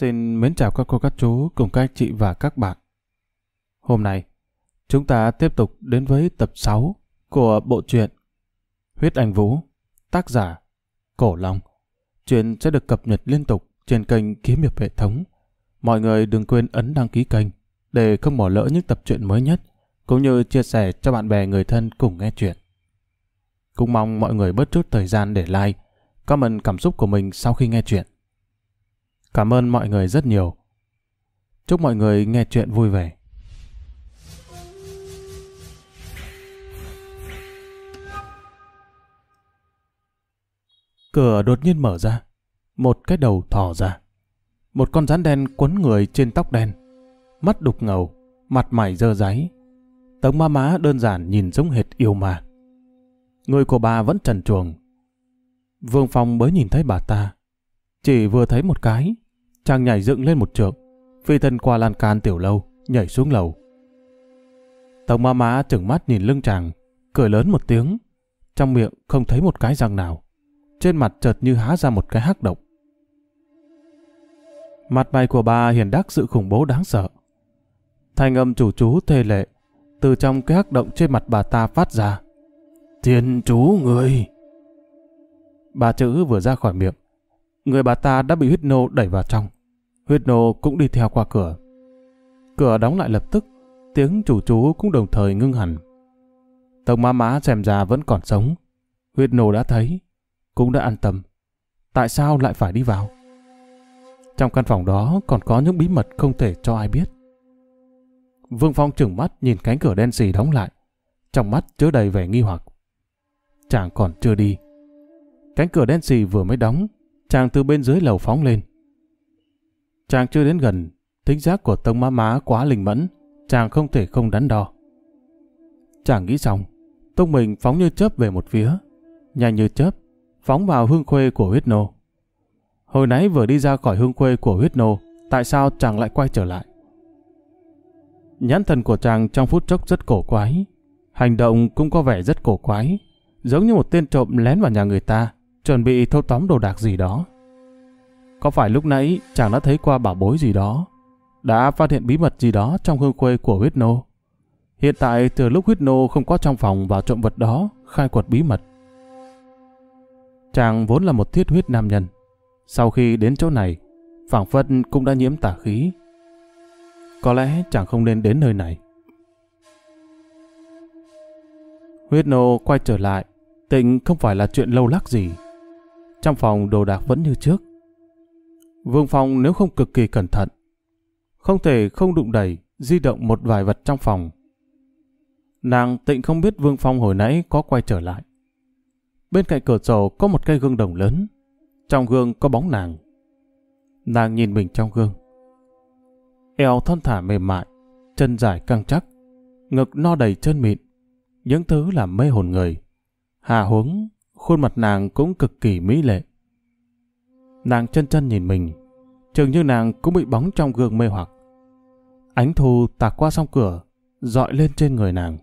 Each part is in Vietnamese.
Xin mến chào các cô các chú cùng các chị và các bạn. Hôm nay, chúng ta tiếp tục đến với tập 6 của bộ truyện Huyết Anh Vũ, tác giả Cổ Long. Chuyện sẽ được cập nhật liên tục trên kênh Kiếm Hiệp Hệ Thống. Mọi người đừng quên ấn đăng ký kênh để không bỏ lỡ những tập truyện mới nhất, cũng như chia sẻ cho bạn bè người thân cùng nghe chuyện. Cũng mong mọi người bớt chút thời gian để like, comment cảm xúc của mình sau khi nghe chuyện. Cảm ơn mọi người rất nhiều. Chúc mọi người nghe chuyện vui vẻ. Cửa đột nhiên mở ra. Một cái đầu thò ra. Một con rắn đen quấn người trên tóc đen. Mắt đục ngầu, mặt mày dơ dáy. Tống ma má đơn giản nhìn giống hệt yêu ma. Người của bà vẫn trần truồng. Vương Phong mới nhìn thấy bà ta. Chỉ vừa thấy một cái, chàng nhảy dựng lên một trượng, phi thân qua lan can tiểu lâu, nhảy xuống lầu. Tống ma má trừng mắt nhìn lưng chàng, cười lớn một tiếng, trong miệng không thấy một cái răng nào. Trên mặt chợt như há ra một cái hắc động. Mặt mày của bà hiền đắc sự khủng bố đáng sợ. Thanh âm chủ chú thê lệ, từ trong cái hắc động trên mặt bà ta phát ra. Thiên chú người! Bà chữ vừa ra khỏi miệng, người bà ta đã bị huyết nô đẩy vào trong. Huyết nô cũng đi theo qua cửa. Cửa đóng lại lập tức, tiếng chủ chú cũng đồng thời ngưng hẳn. Tông má má xem ra vẫn còn sống. Huyết nô đã thấy, cũng đã an tâm. Tại sao lại phải đi vào? Trong căn phòng đó còn có những bí mật không thể cho ai biết. Vương Phong trừng mắt nhìn cánh cửa đen xì đóng lại. Trong mắt chứa đầy vẻ nghi hoặc. Chàng còn chưa đi. Cánh cửa đen xì vừa mới đóng, chàng từ bên dưới lầu phóng lên. Chàng chưa đến gần, tính giác của tông má má quá linh mẫn, chàng không thể không đắn đo. Chàng nghĩ xong, tông mình phóng như chớp về một phía, nhanh như chớp, phóng vào hương khuê của huyết nô. Hồi nãy vừa đi ra khỏi hương khuê của huyết nô, tại sao chàng lại quay trở lại? Nhãn thần của chàng trong phút chốc rất cổ quái, hành động cũng có vẻ rất cổ quái, giống như một tên trộm lén vào nhà người ta, chuẩn bị thâu tóm đồ đạc gì đó. Có phải lúc nãy chàng đã thấy qua bảo bối gì đó, đã phát hiện bí mật gì đó trong hương quê của huyết nô? Hiện tại từ lúc huyết nô không có trong phòng và trộm vật đó, khai quật bí mật. Chàng vốn là một thiết huyết nam nhân. Sau khi đến chỗ này, phảng phất cũng đã nhiễm tà khí. Có lẽ chàng không nên đến nơi này. Huyết nô quay trở lại, tịnh không phải là chuyện lâu lắc gì. Trong phòng đồ đạc vẫn như trước. Vương Phong nếu không cực kỳ cẩn thận, không thể không đụng đẩy, di động một vài vật trong phòng. Nàng tịnh không biết Vương Phong hồi nãy có quay trở lại. Bên cạnh cửa sổ có một cây gương đồng lớn. Trong gương có bóng nàng. Nàng nhìn mình trong gương. Eo thon thả mềm mại, chân dài căng chắc, ngực no đầy chân mịn. Những thứ làm mê hồn người. Hà huống, khuôn mặt nàng cũng cực kỳ mỹ lệ. Nàng chân chân nhìn mình, chừng như nàng cũng bị bóng trong gương mê hoặc. Ánh thu tạc qua song cửa, dọi lên trên người nàng.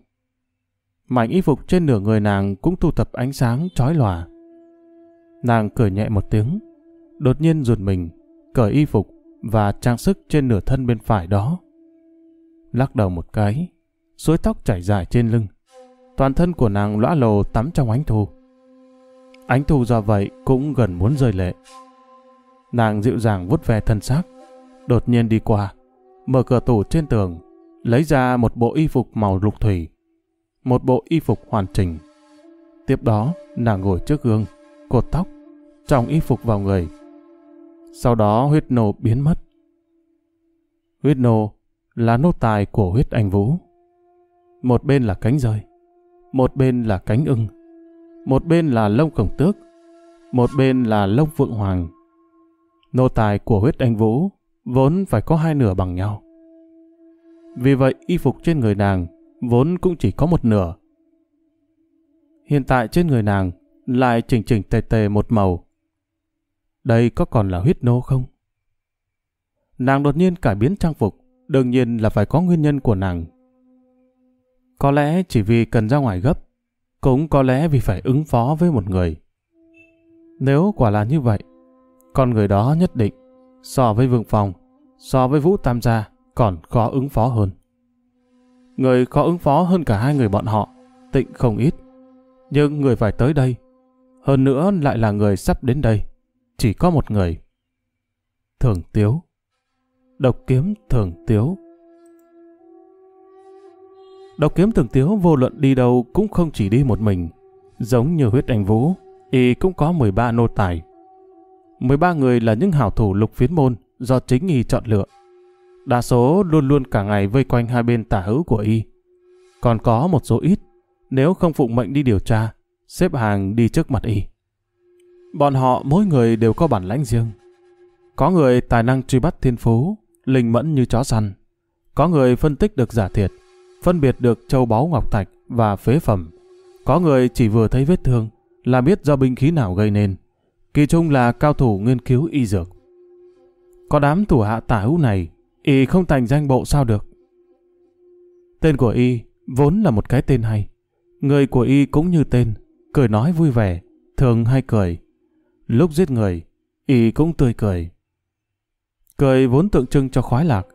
Mảnh y phục trên nửa người nàng cũng thu thập ánh sáng chói lòa. Nàng cười nhẹ một tiếng, đột nhiên rụt mình, cởi y phục và trang sức trên nửa thân bên phải đó. Lắc đầu một cái, suối tóc chảy dài trên lưng. Toàn thân của nàng lõa lồ tắm trong ánh thu. Ánh thu do vậy cũng gần muốn rơi lệ. Nàng dịu dàng vuốt ve thân xác, đột nhiên đi qua, mở cửa tủ trên tường, lấy ra một bộ y phục màu lục thủy, một bộ y phục hoàn chỉnh. Tiếp đó, nàng ngồi trước gương, cột tóc, tròng y phục vào người. Sau đó huyết nô biến mất. Huyết nô là nô tài của huyết anh vũ. Một bên là cánh rơi, một bên là cánh ưng, một bên là lông khổng tước, một bên là lông phượng hoàng. Nô tài của huyết anh vũ vốn phải có hai nửa bằng nhau. Vì vậy y phục trên người nàng vốn cũng chỉ có một nửa. Hiện tại trên người nàng lại chỉnh chỉnh tề tề một màu. Đây có còn là huyết nô không? Nàng đột nhiên cải biến trang phục, đương nhiên là phải có nguyên nhân của nàng. Có lẽ chỉ vì cần ra ngoài gấp, cũng có lẽ vì phải ứng phó với một người. Nếu quả là như vậy, con người đó nhất định so với Vương Phong, so với Vũ Tam Gia còn khó ứng phó hơn. Người khó ứng phó hơn cả hai người bọn họ, tịnh không ít. Nhưng người phải tới đây, hơn nữa lại là người sắp đến đây, chỉ có một người. Thường Tiếu Độc kiếm Thường Tiếu Độc kiếm Thường Tiếu vô luận đi đâu cũng không chỉ đi một mình, giống như huyết anh Vũ, y cũng có 13 nô tài. 13 người là những hảo thủ lục phiến môn do chính y chọn lựa. Đa số luôn luôn cả ngày vây quanh hai bên tả hữu của y. Còn có một số ít, nếu không phụng mệnh đi điều tra, xếp hàng đi trước mặt y. Bọn họ mỗi người đều có bản lãnh riêng. Có người tài năng truy bắt thiên phú, linh mẫn như chó săn. Có người phân tích được giả thiệt, phân biệt được châu báu ngọc thạch và phế phẩm. Có người chỉ vừa thấy vết thương là biết do binh khí nào gây nên. Kỳ trung là cao thủ nghiên cứu y dược. Có đám thủ hạ tả hữu này, y không thành danh bộ sao được. Tên của y vốn là một cái tên hay. Người của y cũng như tên, cười nói vui vẻ, thường hay cười. Lúc giết người, y cũng tươi cười. Cười vốn tượng trưng cho khoái lạc,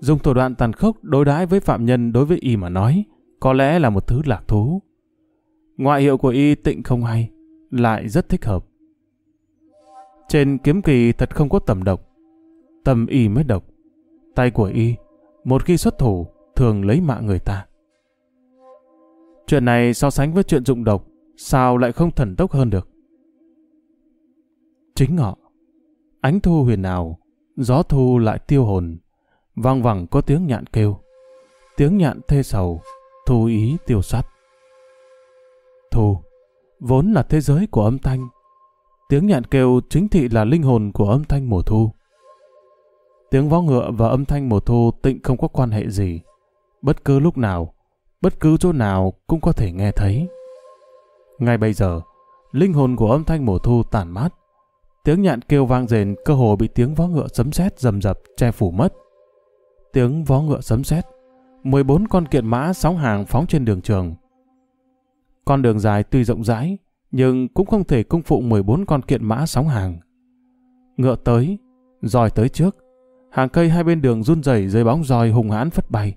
dùng thủ đoạn tàn khốc đối đãi với phạm nhân đối với y mà nói, có lẽ là một thứ lạc thú. Ngoại hiệu của y tịnh không hay, lại rất thích hợp. Trên kiếm kỳ thật không có tầm độc, tâm y mới độc. Tay của y, một khi xuất thủ, thường lấy mạng người ta. Chuyện này so sánh với chuyện dụng độc, sao lại không thần tốc hơn được? Chính ngọ, ánh thu huyền ảo, gió thu lại tiêu hồn, vang vẳng có tiếng nhạn kêu. Tiếng nhạn thê sầu, thu ý tiêu sắt Thu, vốn là thế giới của âm thanh. Tiếng nhạn kêu chính thị là linh hồn của âm thanh mùa thu. Tiếng vó ngựa và âm thanh mùa thu tịnh không có quan hệ gì. Bất cứ lúc nào, bất cứ chỗ nào cũng có thể nghe thấy. Ngay bây giờ, linh hồn của âm thanh mùa thu tàn mát. Tiếng nhạn kêu vang rền cơ hồ bị tiếng vó ngựa sấm sét rầm rập che phủ mất. Tiếng vó ngựa sấm sét, 14 con kiện mã sóng hàng phóng trên đường trường. Con đường dài tuy rộng rãi, nhưng cũng không thể cung phụ 14 con kiện mã sóng hàng. Ngựa tới, dòi tới trước, hàng cây hai bên đường run rẩy dưới bóng roi hùng hãn phất bay.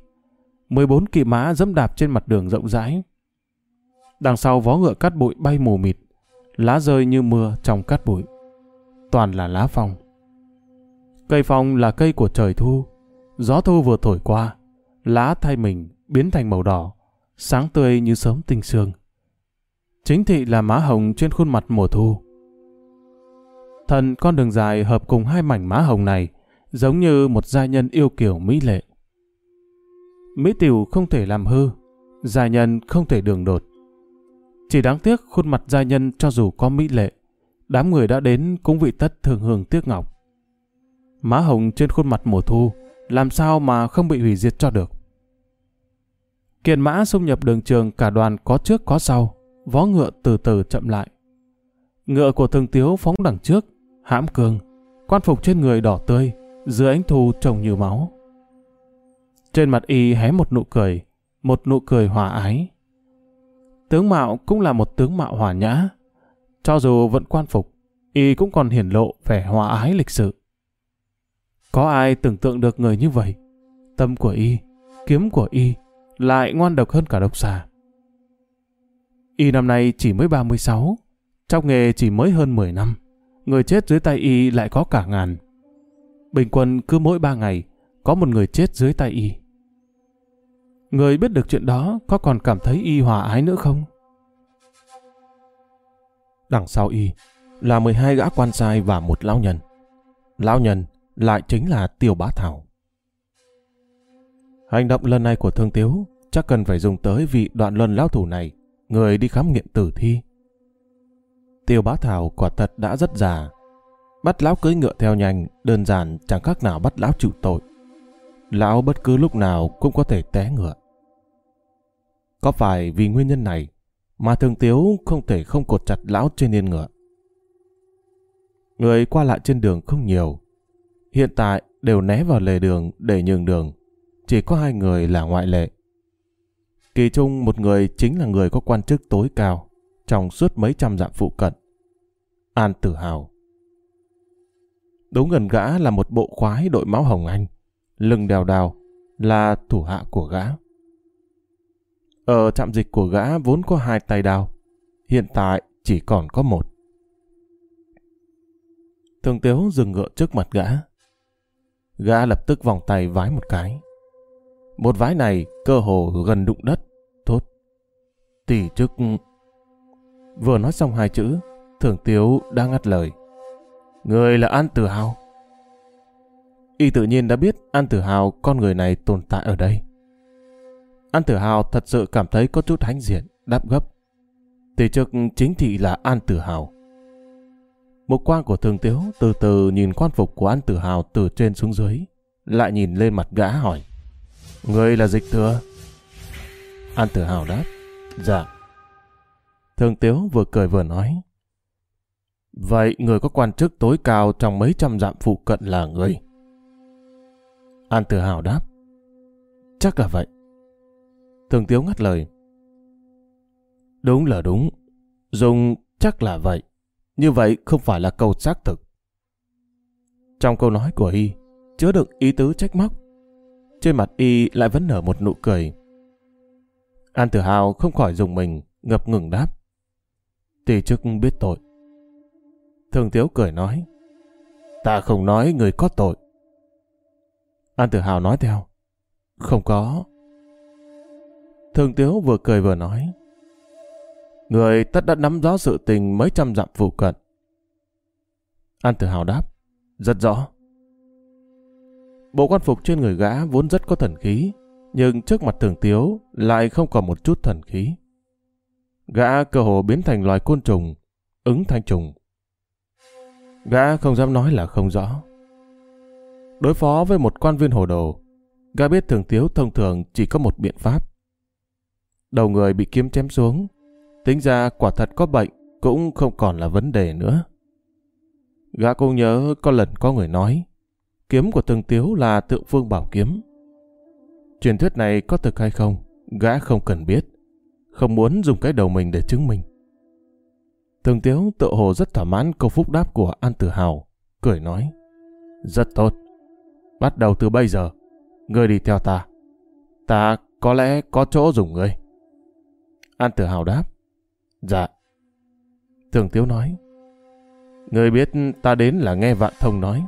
14 kỵ mã dẫm đạp trên mặt đường rộng rãi. Đằng sau vó ngựa cát bụi bay mù mịt, lá rơi như mưa trong cát bụi. Toàn là lá phong. Cây phong là cây của trời thu. Gió thu vừa thổi qua, lá thay mình biến thành màu đỏ, sáng tươi như sớm tinh sương. Chính thị là má hồng trên khuôn mặt mùa thu. Thần con đường dài hợp cùng hai mảnh má hồng này, giống như một gia nhân yêu kiểu mỹ lệ. Mỹ tiểu không thể làm hư, gia nhân không thể đường đột. Chỉ đáng tiếc khuôn mặt gia nhân cho dù có mỹ lệ, đám người đã đến cũng vị tất thường hưởng tiếc ngọc. Má hồng trên khuôn mặt mùa thu, làm sao mà không bị hủy diệt cho được. Kiện mã xông nhập đường trường cả đoàn có trước có sau, vó ngựa từ từ chậm lại. Ngựa của thường tiếu phóng đằng trước, hãm cường, quan phục trên người đỏ tươi, dưới ánh thu trông như máu. Trên mặt y hé một nụ cười, một nụ cười hòa ái. Tướng mạo cũng là một tướng mạo hòa nhã. Cho dù vẫn quan phục, y cũng còn hiển lộ vẻ hòa ái lịch sự. Có ai tưởng tượng được người như vậy? Tâm của y, kiếm của y, lại ngoan độc hơn cả độc xà. Y năm nay chỉ mới 36, trong nghề chỉ mới hơn 10 năm. Người chết dưới tay Y lại có cả ngàn. Bình quân cứ mỗi 3 ngày, có một người chết dưới tay Y. Người biết được chuyện đó có còn cảm thấy Y hòa ái nữa không? Đằng sau Y là 12 gã quan sai và một lão nhân. Lão nhân lại chính là Tiêu Bá Thảo. Hành động lần này của Thương Tiếu chắc cần phải dùng tới vị đoạn luân lão thủ này người đi khám nghiệm tử thi. Tiêu bá thảo quả thật đã rất già. Bắt lão cưỡi ngựa theo nhanh, đơn giản chẳng khác nào bắt lão chịu tội. Lão bất cứ lúc nào cũng có thể té ngựa. Có phải vì nguyên nhân này mà Thương tiếu không thể không cột chặt lão trên yên ngựa? Người qua lại trên đường không nhiều. Hiện tại đều né vào lề đường để nhường đường. Chỉ có hai người là ngoại lệ. Kỳ trung một người chính là người có quan chức tối cao trong suốt mấy trăm dặm phụ cận. An tự hào. Đúng gần gã là một bộ khoái đội máu hồng anh, lưng đèo đào, là thủ hạ của gã. Ở trạm dịch của gã vốn có hai tay đào, hiện tại chỉ còn có một. Thường Tiếu dừng ngựa trước mặt gã. Gã lập tức vòng tay vái một cái. Một vái này cơ hồ gần đụng đất. Tốt. Tỷ chức... Vừa nói xong hai chữ, Thường Tiếu đã ngắt lời. Người là An Tử Hào. Y tự nhiên đã biết An Tử Hào con người này tồn tại ở đây. An Tử Hào thật sự cảm thấy có chút hãnh diện, đáp gấp. Tỷ chức chính thị là An Tử Hào. Một quan của Thường Tiếu từ từ nhìn quan phục của An Tử Hào từ trên xuống dưới, lại nhìn lên mặt gã hỏi. Người là dịch thừa? An Tử Hào đáp. Dạ. Thường Tiếu vừa cười vừa nói. Vậy người có quan chức tối cao trong mấy trăm dặm phụ cận là người? An Tử Hào đáp. Chắc là vậy. Thường Tiếu ngắt lời. Đúng là đúng. Dùng chắc là vậy. Như vậy không phải là câu xác thực. Trong câu nói của Y, chứa đựng ý tứ trách móc. Trên mặt Y lại vẫn nở một nụ cười. An Tử Hào không khỏi dùng mình, ngập ngừng đáp. Tỷ chức biết tội. Thường Tiếu cười nói. Ta không nói người có tội. An Tử Hào nói theo. Không có. Thường Tiếu vừa cười vừa nói. Người tất đã nắm rõ sự tình mấy trăm dặm phụ cận. An tự Hào đáp. Rất rõ. Bộ quan phục trên người gã vốn rất có thần khí, nhưng trước mặt Thường Tiếu lại không còn một chút thần khí. Gã cơ hồ biến thành loài côn trùng, ứng thanh trùng. Gã không dám nói là không rõ. Đối phó với một quan viên hồ đồ, gã biết Thường Tiếu thông thường chỉ có một biện pháp. Đầu người bị kiếm chém xuống, tính ra quả thật có bệnh cũng không còn là vấn đề nữa. Gã cũng nhớ có lần có người nói, kiếm của từng Tiếu là tượng phương bảo kiếm. Truyền thuyết này có thực hay không, gã không cần biết, không muốn dùng cái đầu mình để chứng minh. Thường Tiếu tự hồ rất thỏa mãn câu phúc đáp của An Tử Hào, cười nói, rất tốt, bắt đầu từ bây giờ, ngươi đi theo ta, ta có lẽ có chỗ dùng ngươi. An Tử Hào đáp, dạ. Thường Tiếu nói, người biết ta đến là nghe Vạn Thông nói.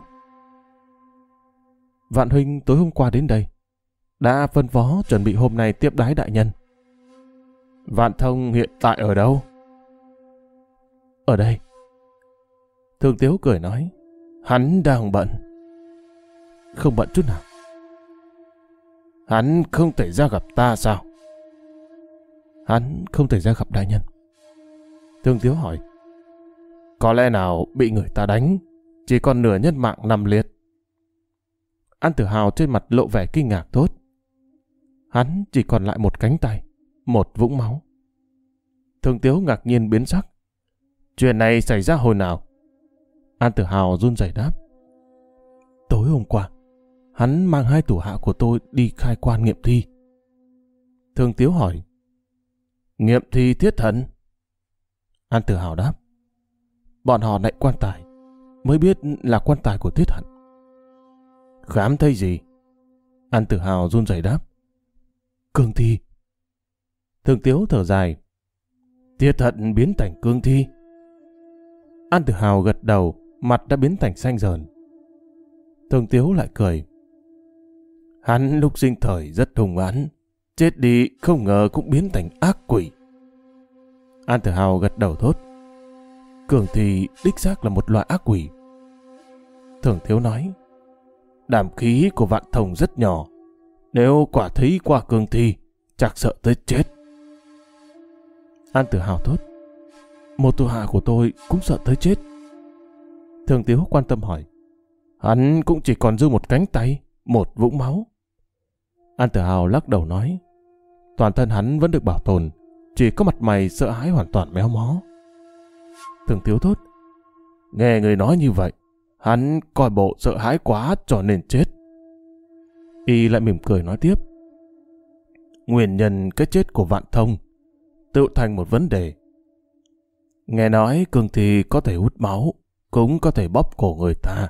Vạn Huynh tối hôm qua đến đây, đã phân phó chuẩn bị hôm nay tiếp đái đại nhân. Vạn Thông hiện tại ở đâu? Ở đây. Thường Tiếu cười nói, hắn đang bận. Không bận chút nào. Hắn không thể ra gặp ta sao? Hắn không thể ra gặp đại nhân. Thương Tiếu hỏi, có lẽ nào bị người ta đánh, chỉ còn nửa nhân mạng nằm liệt. An Tử Hào trên mặt lộ vẻ kinh ngạc tốt. Hắn chỉ còn lại một cánh tay, một vũng máu. Thương Tiếu ngạc nhiên biến sắc. Chuyện này xảy ra hồi nào? An Tử Hào run rẩy đáp. Tối hôm qua, hắn mang hai thủ hạ của tôi đi khai quan nghiệm thi. Thương Tiếu hỏi. Nghiệm thi thiết thần? An Tử Hào đáp. Bọn họ lại quan tài, mới biết là quan tài của Tiết hận. Khám thấy gì? An Tử Hào run rẩy đáp. Cương thi. Thường Tiếu thở dài. Tiết hận biến thành cương thi. An Tử Hào gật đầu, mặt đã biến thành xanh dờn. Thường Tiếu lại cười. Hắn lúc sinh thời rất hùng án, chết đi không ngờ cũng biến thành ác quỷ. An Tử Hào gật đầu thốt. Cường thì đích xác là một loại ác quỷ. Thường Thiếu nói, đàm khí của vạn thông rất nhỏ, nếu quả thấy qua cường thì chắc sợ tới chết. An Tử Hào thốt, một tù hạ của tôi cũng sợ tới chết. Thường Tiếu quan tâm hỏi. Hắn cũng chỉ còn dư một cánh tay, một vũng máu. An Tử Hào lắc đầu nói. Toàn thân hắn vẫn được bảo tồn, chỉ có mặt mày sợ hãi hoàn toàn méo mó. Thường thiếu thốt. Nghe người nói như vậy, hắn coi bộ sợ hãi quá cho nên chết. Y lại mỉm cười nói tiếp. Nguyên nhân cái chết của Vạn Thông tự thành một vấn đề Nghe nói cường thì có thể hút máu, cũng có thể bóp cổ người ta.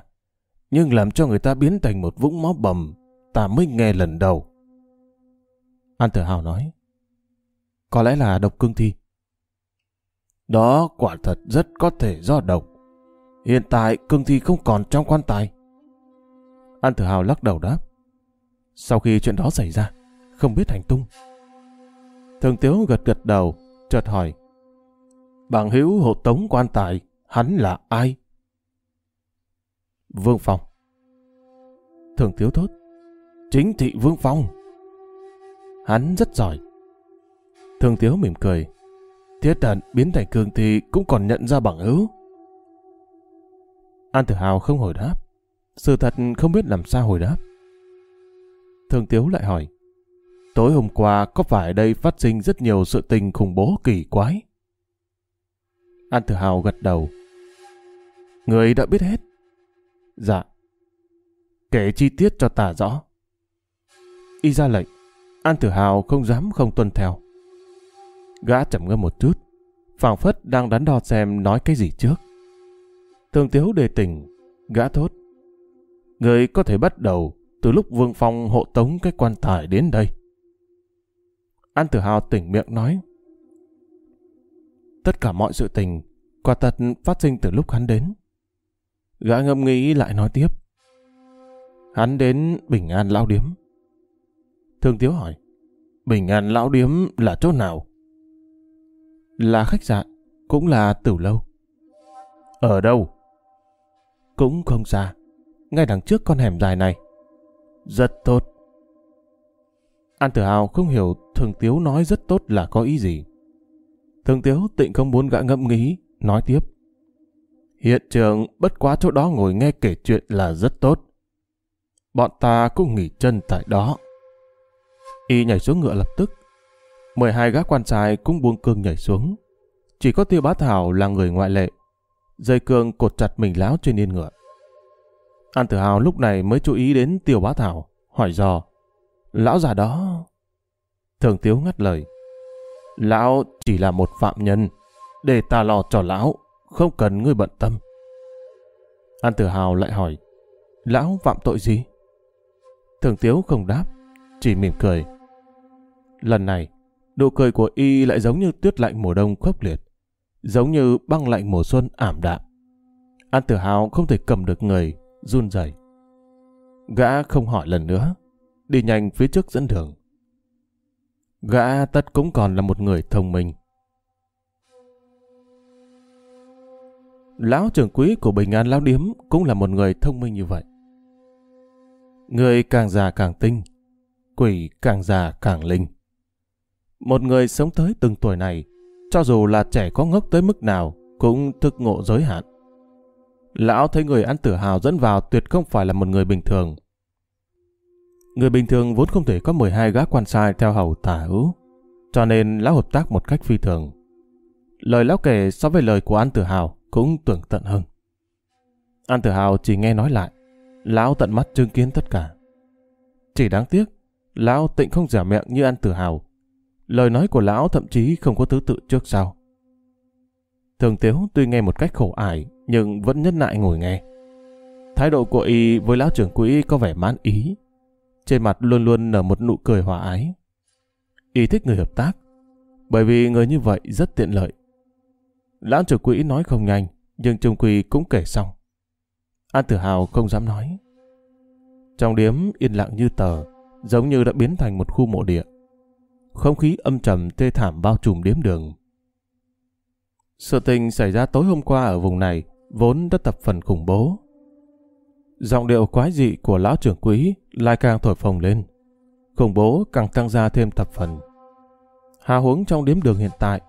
nhưng làm cho người ta biến thành một vũng máu bầm, ta mới nghe lần đầu. An Tử Hào nói, có lẽ là độc cương thi. Đó quả thật rất có thể do độc. Hiện tại cương thi không còn trong quan tài. An Tử Hào lắc đầu đáp. Sau khi chuyện đó xảy ra, không biết hành tung. Thường Tiếu gật gật đầu, chợt hỏi. Bằng hữu hộ tống quan tài, hắn là ai? Vương Phong. Thường Tiếu thốt. Chính thị Vương Phong. Hắn rất giỏi. Thường Tiếu mỉm cười. Thiết tận biến thành cường thì cũng còn nhận ra bằng hữu. An Tử Hào không hồi đáp. Sự thật không biết làm sao hồi đáp. Thường Tiếu lại hỏi. Tối hôm qua có phải đây phát sinh rất nhiều sự tình khủng bố kỳ quái? An Tử Hào gật đầu. Người đã biết hết. Dạ. Kể chi tiết cho ta rõ. Y ra lệnh. An Tử Hào không dám không tuân theo. Gã chậm ngâm một chút. phảng phất đang đắn đo xem nói cái gì trước. Thường Tiếu đề tỉnh. Gã thốt. Người có thể bắt đầu từ lúc Vương Phong hộ tống cái quan tài đến đây. An Tử Hào tỉnh miệng nói. Tất cả mọi sự tình, quả thật phát sinh từ lúc hắn đến. Gã ngâm nghĩ lại nói tiếp. Hắn đến Bình An Lão Điếm. Thương Tiếu hỏi. Bình An Lão Điếm là chỗ nào? Là khách sạn, cũng là tử lâu. Ở đâu? Cũng không xa, ngay đằng trước con hẻm dài này. Rất tốt. An Tử Hào không hiểu Thường Tiếu nói rất tốt là có ý gì. Thường Tiếu tịnh không muốn gã ngẫm nghĩ, nói tiếp. Hiện trường bất quá chỗ đó ngồi nghe kể chuyện là rất tốt. Bọn ta cũng nghỉ chân tại đó. Y nhảy xuống ngựa lập tức. 12 gác quan trai cũng buông cương nhảy xuống. Chỉ có tiêu bá thảo là người ngoại lệ. Dây cương cột chặt mình láo trên yên ngựa. An tử hào lúc này mới chú ý đến tiêu bá thảo, hỏi dò. Lão già đó... Thường tiếu ngắt lời. Lão chỉ là một phạm nhân. Để ta lo cho lão, không cần ngươi bận tâm. An tử hào lại hỏi. Lão phạm tội gì? Thường tiếu không đáp, chỉ mỉm cười. Lần này, nụ cười của y lại giống như tuyết lạnh mùa đông khốc liệt, giống như băng lạnh mùa xuân ảm đạm. An tử hào không thể cầm được người, run rẩy. Gã không hỏi lần nữa, đi nhanh phía trước dẫn đường. Gã tất cũng còn là một người thông minh. Lão trưởng quý của Bình An Lão Điếm cũng là một người thông minh như vậy. Người càng già càng tinh, quỷ càng già càng linh. Một người sống tới từng tuổi này, cho dù là trẻ có ngốc tới mức nào, cũng thức ngộ giới hạn. Lão thấy người ăn tử hào dẫn vào tuyệt không phải là một người bình thường. Người bình thường vốn không thể có 12 gã quan sai theo hầu tả hữu, cho nên lão hợp tác một cách phi thường. Lời lão kể so với lời của An Tử Hào cũng tưởng tận hơn. An Tử Hào chỉ nghe nói lại, lão tận mắt chứng kiến tất cả. Chỉ đáng tiếc, lão tịnh không giả miệng như An Tử Hào. Lời nói của lão thậm chí không có thứ tự trước sau. Thường Tiếu tuy nghe một cách khổ ải, nhưng vẫn nhất nại ngồi nghe. Thái độ của y với lão trưởng quỹ có vẻ mãn ý. Trên mặt luôn luôn nở một nụ cười hòa ái. Y thích người hợp tác, bởi vì người như vậy rất tiện lợi. Lão trưởng quỹ nói không nhanh, nhưng trung quỳ cũng kể xong. An Tử Hào không dám nói. Trong điếm yên lặng như tờ, giống như đã biến thành một khu mộ địa. Không khí âm trầm tê thảm bao trùm điếm đường. Sự tình xảy ra tối hôm qua ở vùng này vốn đã tập phần khủng bố. Giọng điệu quái dị của lão trưởng quý lại càng thổi phồng lên. Khủng bố càng tăng ra thêm tập phần. Hà huống trong điếm đường hiện tại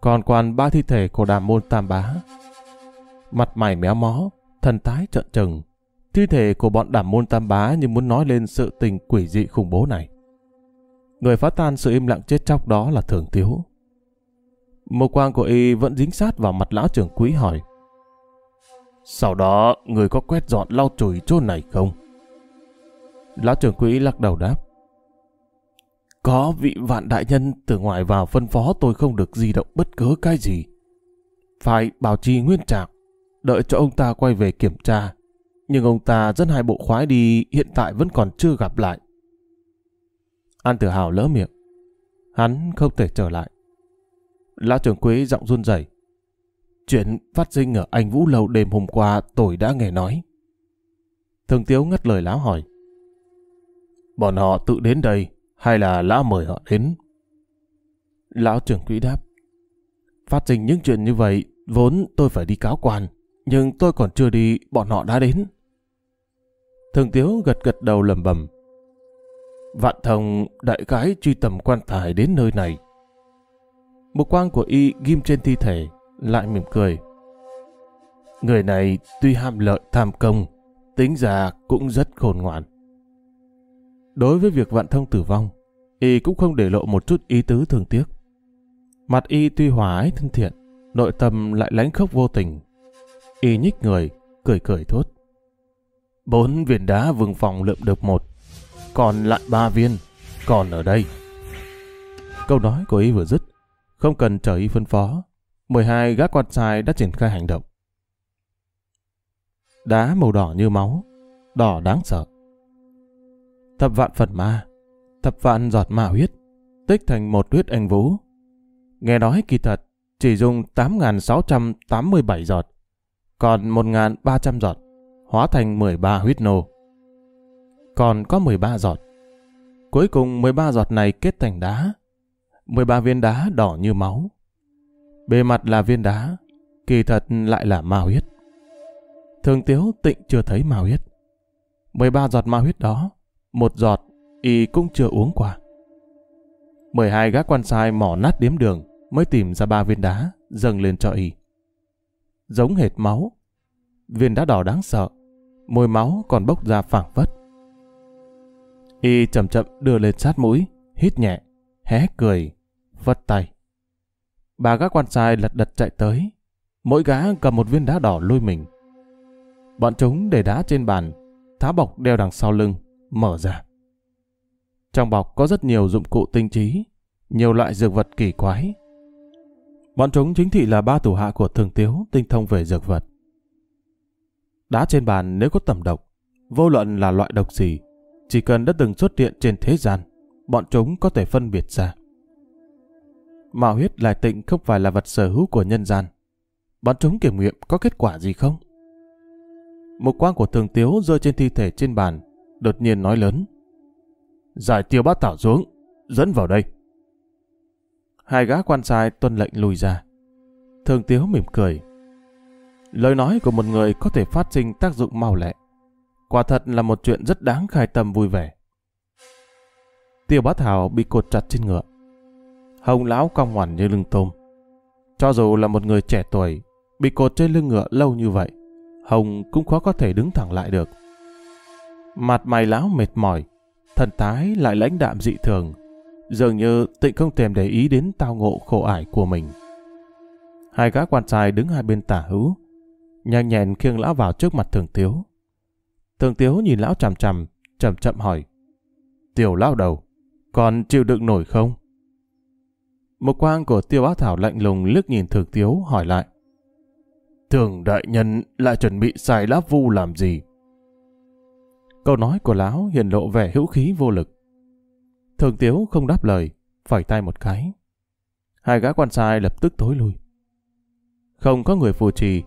còn quan ba thi thể của đàm môn tam bá. Mặt mày méo mó, thần tái trợn trừng. Thi thể của bọn đàm môn tam bá như muốn nói lên sự tình quỷ dị khủng bố này. Người phá tan sự im lặng chết chóc đó là thường tiếu. Một quang của y vẫn dính sát vào mặt lão trưởng quý hỏi. Sau đó, người có quét dọn lau chùi chỗ này không? Lão trưởng quý lắc đầu đáp. Có vị vạn đại nhân từ ngoài vào phân phó tôi không được di động bất cứ cái gì. Phải bảo trì nguyên trạng, đợi cho ông ta quay về kiểm tra. nhưng ông ta dẫn hai bộ khoái đi hiện tại vẫn còn chưa gặp lại. An Tử Hào lỡ miệng. Hắn không thể trở lại. Lão trưởng Quý giọng run rẩy. Chuyện phát sinh ở anh Vũ Lâu đêm hôm qua tôi đã nghe nói. Thường Tiếu ngắt lời lão hỏi. Bọn họ tự đến đây hay là lão mời họ đến? Lão trưởng Quý đáp. Phát sinh những chuyện như vậy, vốn tôi phải đi cáo quan, nhưng tôi còn chưa đi, bọn họ đã đến. Thường Tiếu gật gật đầu lầm bầm. Vạn thông đại gái truy tầm quan tài đến nơi này. Một quang của y ghim trên thi thể, lại mỉm cười. Người này tuy ham lợi tham công, tính ra cũng rất khôn ngoan. Đối với việc vạn thông tử vong, y cũng không để lộ một chút ý tứ thường tiếc. Mặt y tuy hòa ái thân thiện, nội tâm lại lánh khóc vô tình. Y nhích người, cười cười thốt. Bốn viên đá vương phòng lượm được một, còn lại ba viên, còn ở đây. Câu nói của y vừa dứt, không cần chờ y phân phó, 12 gác quan sai đã triển khai hành động. Đá màu đỏ như máu, đỏ đáng sợ. Thập vạn phần ma, thập vạn giọt ma huyết, tích thành một huyết anh vũ. Nghe nói kỳ thật, chỉ dùng 8.687 giọt, còn 1.300 giọt, hóa thành 13 huyết nô. Còn có 13 giọt. Cuối cùng 13 giọt này kết thành đá. 13 viên đá đỏ như máu. Bề mặt là viên đá, kỳ thật lại là ma huyết. Thường tiếu tịnh chưa thấy ma huyết. 13 giọt ma huyết đó, một giọt y cũng chưa uống qua. 12 gác quan sai mỏ nát điếm đường mới tìm ra ba viên đá dâng lên cho y. Giống hệt máu. Viên đá đỏ đáng sợ, mùi máu còn bốc ra phảng phất. Y chậm chậm đưa lên sát mũi, hít nhẹ, hé cười, vất tay. Ba gác quan sai lật đật chạy tới, mỗi gã cầm một viên đá đỏ lôi mình. Bọn chúng để đá trên bàn, tháo bọc đeo đằng sau lưng, mở ra. Trong bọc có rất nhiều dụng cụ tinh trí, nhiều loại dược vật kỳ quái. Bọn chúng chính thị là ba thủ hạ của thường tiếu tinh thông về dược vật. Đá trên bàn nếu có tầm độc, vô luận là loại độc gì, chỉ cần đã từng xuất hiện trên thế gian, bọn chúng có thể phân biệt ra. Mạo huyết lại tịnh không phải là vật sở hữu của nhân gian. Bọn chúng kiểm nghiệm có kết quả gì không? Một quang của thường tiếu rơi trên thi thể trên bàn, đột nhiên nói lớn. Giải tiêu bát tảo xuống, dẫn vào đây. Hai gã quan sai tuân lệnh lùi ra. Thường tiếu mỉm cười. Lời nói của một người có thể phát sinh tác dụng mau lẹ. Quả thật là một chuyện rất đáng khai tâm vui vẻ. Tiêu bá thảo bị cột chặt trên ngựa. Hồng lão cong ngoằn như lưng tôm. Cho dù là một người trẻ tuổi, bị cột trên lưng ngựa lâu như vậy, Hồng cũng khó có thể đứng thẳng lại được. Mặt mày lão mệt mỏi, thần thái lại lãnh đạm dị thường, dường như tịnh không thèm để ý đến tao ngộ khổ ải của mình. Hai gã quan trai đứng hai bên tả hữu, nhanh nhẹn khiêng lão vào trước mặt thường tiếu. Thường tiếu nhìn lão chằm chằm, chậm chậm hỏi. Tiểu lão đầu, còn chịu đựng nổi không? Một quang của tiêu bá thảo lạnh lùng liếc nhìn thường tiếu hỏi lại. Thường đại nhân lại chuẩn bị xài lá vu làm gì? Câu nói của lão hiện lộ vẻ hữu khí vô lực. Thường tiếu không đáp lời, phải tay một cái. Hai gã quan sai lập tức tối lui. Không có người phù trì,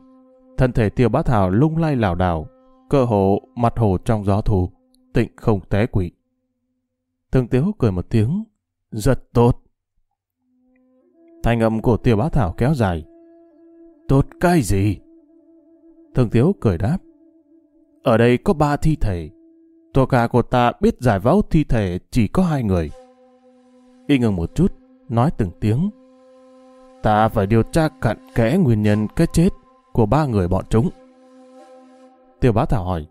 thân thể tiêu bá thảo lung lay lảo đảo, cơ hồ mặt hồ trong gió thù, tịnh không té quỷ. Thường tiếu cười một tiếng, rất tốt. Thanh âm của tiêu bá thảo kéo dài. Tốt cái gì? Thường tiếu cười đáp. Ở đây có ba thi thể. Thuộc cả của ta biết giải phẫu thi thể chỉ có hai người. Y ngừng một chút, nói từng tiếng. Ta phải điều tra cặn kẽ nguyên nhân cái chết của ba người bọn chúng. Tiêu bá thảo hỏi.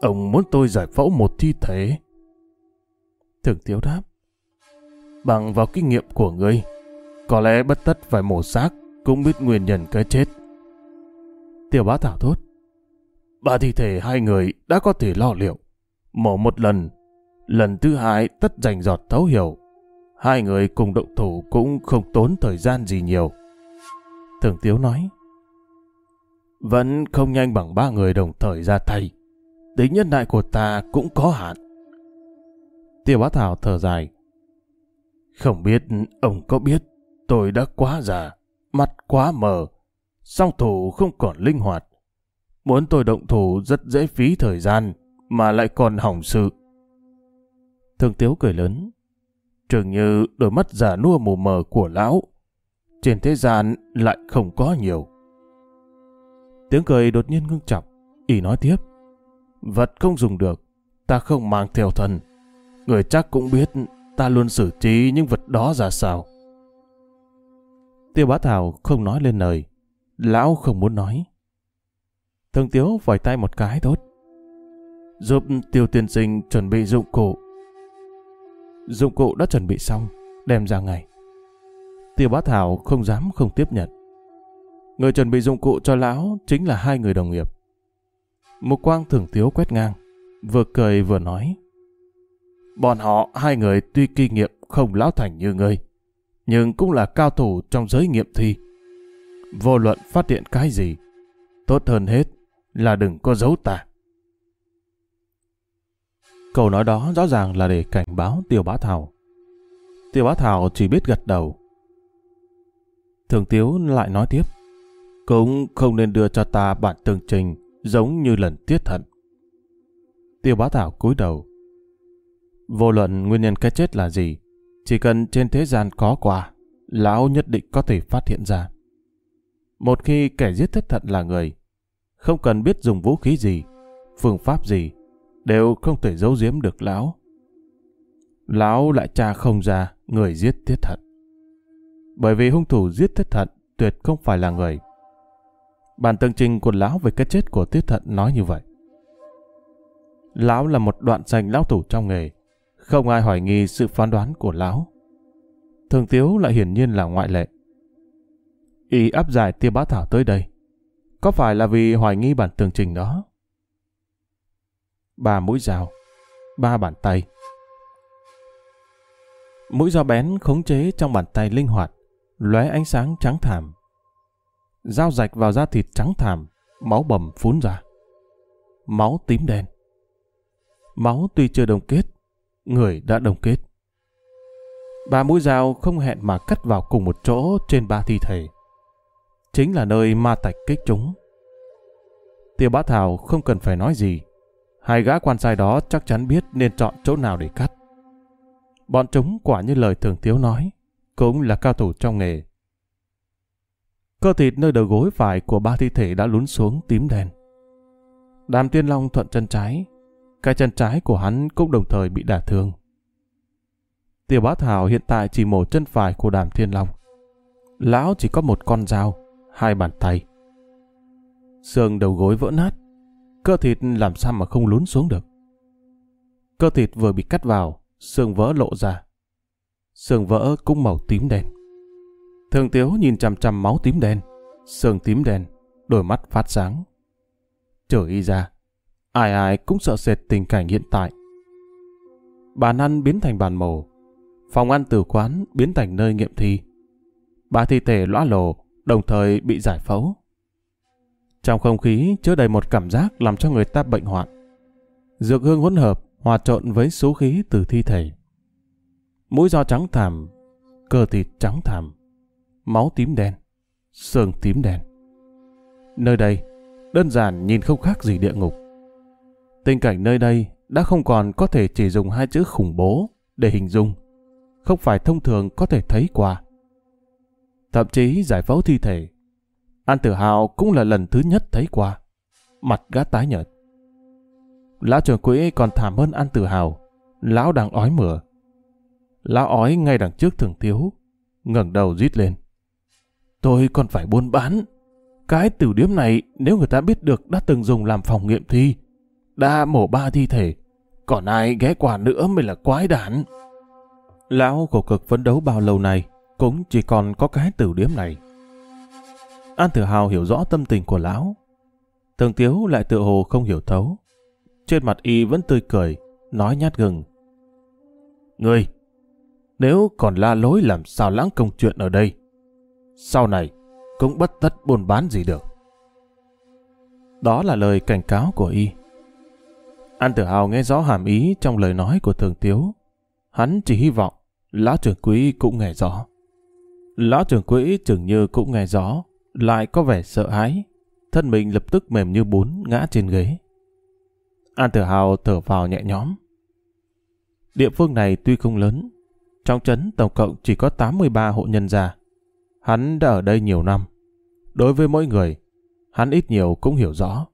Ông muốn tôi giải phẫu một thi thể? Thường tiếu đáp. Bằng vào kinh nghiệm của ngươi, có lẽ bất tất phải mổ xác cũng biết nguyên nhân cái chết. Tiêu bá thảo thốt. Ba thi thể hai người đã có thể lo liệu. Mổ một lần, lần thứ hai tất dành giọt thấu hiểu. Hai người cùng động thủ cũng không tốn thời gian gì nhiều. Thường Tiếu nói. Vẫn không nhanh bằng ba người đồng thời ra tay. tính nhân đại của ta cũng có hạn. Tiêu bá thảo thở dài. Không biết ông có biết tôi đã quá già, mắt quá mờ, song thủ không còn linh hoạt. Muốn tôi động thủ rất dễ phí thời gian, mà lại còn hỏng sự. Thương Tiếu cười lớn. Trường như đôi mắt già nua mù mờ của lão. Trên thế gian lại không có nhiều. Tiếng cười đột nhiên ngưng trọng. ỉ nói tiếp. Vật không dùng được, ta không mang theo thân. Người chắc cũng biết ta luôn xử trí những vật đó ra sao. Tiêu bá thảo không nói lên lời. Lão không muốn nói. Thương Tiếu vòi tay một cái tốt. Giúp tiêu tiên sinh chuẩn bị dụng cụ. Dụng cụ đã chuẩn bị xong, đem ra ngay. Tiêu bá thảo không dám không tiếp nhận. Người chuẩn bị dụng cụ cho lão chính là hai người đồng nghiệp. mục quang thưởng tiếu quét ngang, vừa cười vừa nói. Bọn họ hai người tuy kinh nghiệm không lão thành như ngươi, nhưng cũng là cao thủ trong giới nghiệm thi. Vô luận phát hiện cái gì, tốt hơn hết là đừng có giấu ta. Câu nói đó rõ ràng là để cảnh báo Tiêu Bá Thảo. Tiêu Bá Thảo chỉ biết gật đầu. Thường Tiếu lại nói tiếp. Cũng không nên đưa cho ta bản tường trình giống như lần tiết thận. Tiêu Bá Thảo cúi đầu. Vô luận nguyên nhân cái chết là gì, chỉ cần trên thế gian có quà, lão nhất định có thể phát hiện ra. Một khi kẻ giết thất thận là người, không cần biết dùng vũ khí gì, phương pháp gì, đều không thể giấu giếm được lão. Lão lại tra không ra người giết thiết thận. Bởi vì hung thủ giết thiết thận tuyệt không phải là người. Bản tường trình của lão về cái chết của tiết thận nói như vậy. Lão là một đoạn danh lão thủ trong nghề, không ai hoài nghi sự phán đoán của lão. Thường Tiếu lại hiển nhiên là ngoại lệ. Y áp giải tiêu bá thảo tới đây. Có phải là vì hoài nghi bản tường trình đó? Ba mũi dao, ba bàn tay. Mũi dao bén khống chế trong bàn tay linh hoạt, lóe ánh sáng trắng thảm. Dao rạch vào da thịt trắng thảm, máu bầm phún ra. Máu tím đen. Máu tuy chưa đồng kết, người đã đồng kết. Ba mũi dao không hẹn mà cắt vào cùng một chỗ trên ba thi thể. Chính là nơi ma tạch kích chúng. Tiêu bá thảo không cần phải nói gì. Hai gã quan sai đó chắc chắn biết nên chọn chỗ nào để cắt. Bọn chúng quả như lời thường tiếu nói, cũng là cao thủ trong nghề. Cơ thịt nơi đầu gối phải của ba thi thể đã lún xuống tím đen. Đàm Tiên Long thuận chân trái, cái chân trái của hắn cũng đồng thời bị đả thương. Tiểu bá thảo hiện tại chỉ mổ chân phải của đàm Thiên Long. Lão chỉ có một con dao, hai bàn tay. Xương đầu gối vỡ nát, cơ thịt làm sao mà không lún xuống được. Cơ thịt vừa bị cắt vào, xương vỡ lộ ra. Xương vỡ cũng màu tím đen. Thường Tiếu nhìn chằm chằm máu tím đen, sương tím đen, đôi mắt phát sáng. Trở y ra, ai ai cũng sợ sệt tình cảnh hiện tại. Bàn ăn biến thành bàn mổ, phòng ăn từ quán biến thành nơi nghiệm thi. Ba thi thể lõa lồ đồng thời bị giải phẫu. Trong không khí chứa đầy một cảm giác làm cho người ta bệnh hoạn. Dược hương hỗn hợp hòa trộn với số khí từ thi thể. Mũi do trắng thảm, cơ thịt trắng thảm, máu tím đen, xương tím đen. Nơi đây, đơn giản nhìn không khác gì địa ngục. Tình cảnh nơi đây đã không còn có thể chỉ dùng hai chữ khủng bố để hình dung, không phải thông thường có thể thấy qua. Thậm chí giải phẫu thi thể, An Tử Hào cũng là lần thứ nhất thấy qua, mặt gã tái nhợt. Lão trưởng quỹ còn thảm hơn An Tử Hào, lão đang ói mửa. Lão ói ngay đằng trước thường thiếu, ngẩng đầu rít lên. Tôi còn phải buôn bán. Cái tử điếm này nếu người ta biết được đã từng dùng làm phòng nghiệm thi, đã mổ ba thi thể, còn ai ghé quả nữa mới là quái đản. Lão khổ cực phấn đấu bao lâu này cũng chỉ còn có cái tử điếm này. An Tử Hào hiểu rõ tâm tình của lão. Thường Tiếu lại tự hồ không hiểu thấu. Trên mặt y vẫn tươi cười, nói nhát gừng. Ngươi, nếu còn la lối làm sao lãng công chuyện ở đây, sau này cũng bất tất buôn bán gì được. Đó là lời cảnh cáo của y. An Tử Hào nghe rõ hàm ý trong lời nói của Thường Tiếu. Hắn chỉ hy vọng Lão trưởng quỹ cũng nghe rõ. Lão trưởng quỹ chừng như cũng nghe rõ, lại có vẻ sợ hãi. Thân mình lập tức mềm như bún ngã trên ghế. An Tử Hào thở vào nhẹ nhõm. Địa phương này tuy không lớn, trong trấn tổng cộng chỉ có 83 hộ nhân gia. Hắn đã ở đây nhiều năm. Đối với mỗi người, hắn ít nhiều cũng hiểu rõ.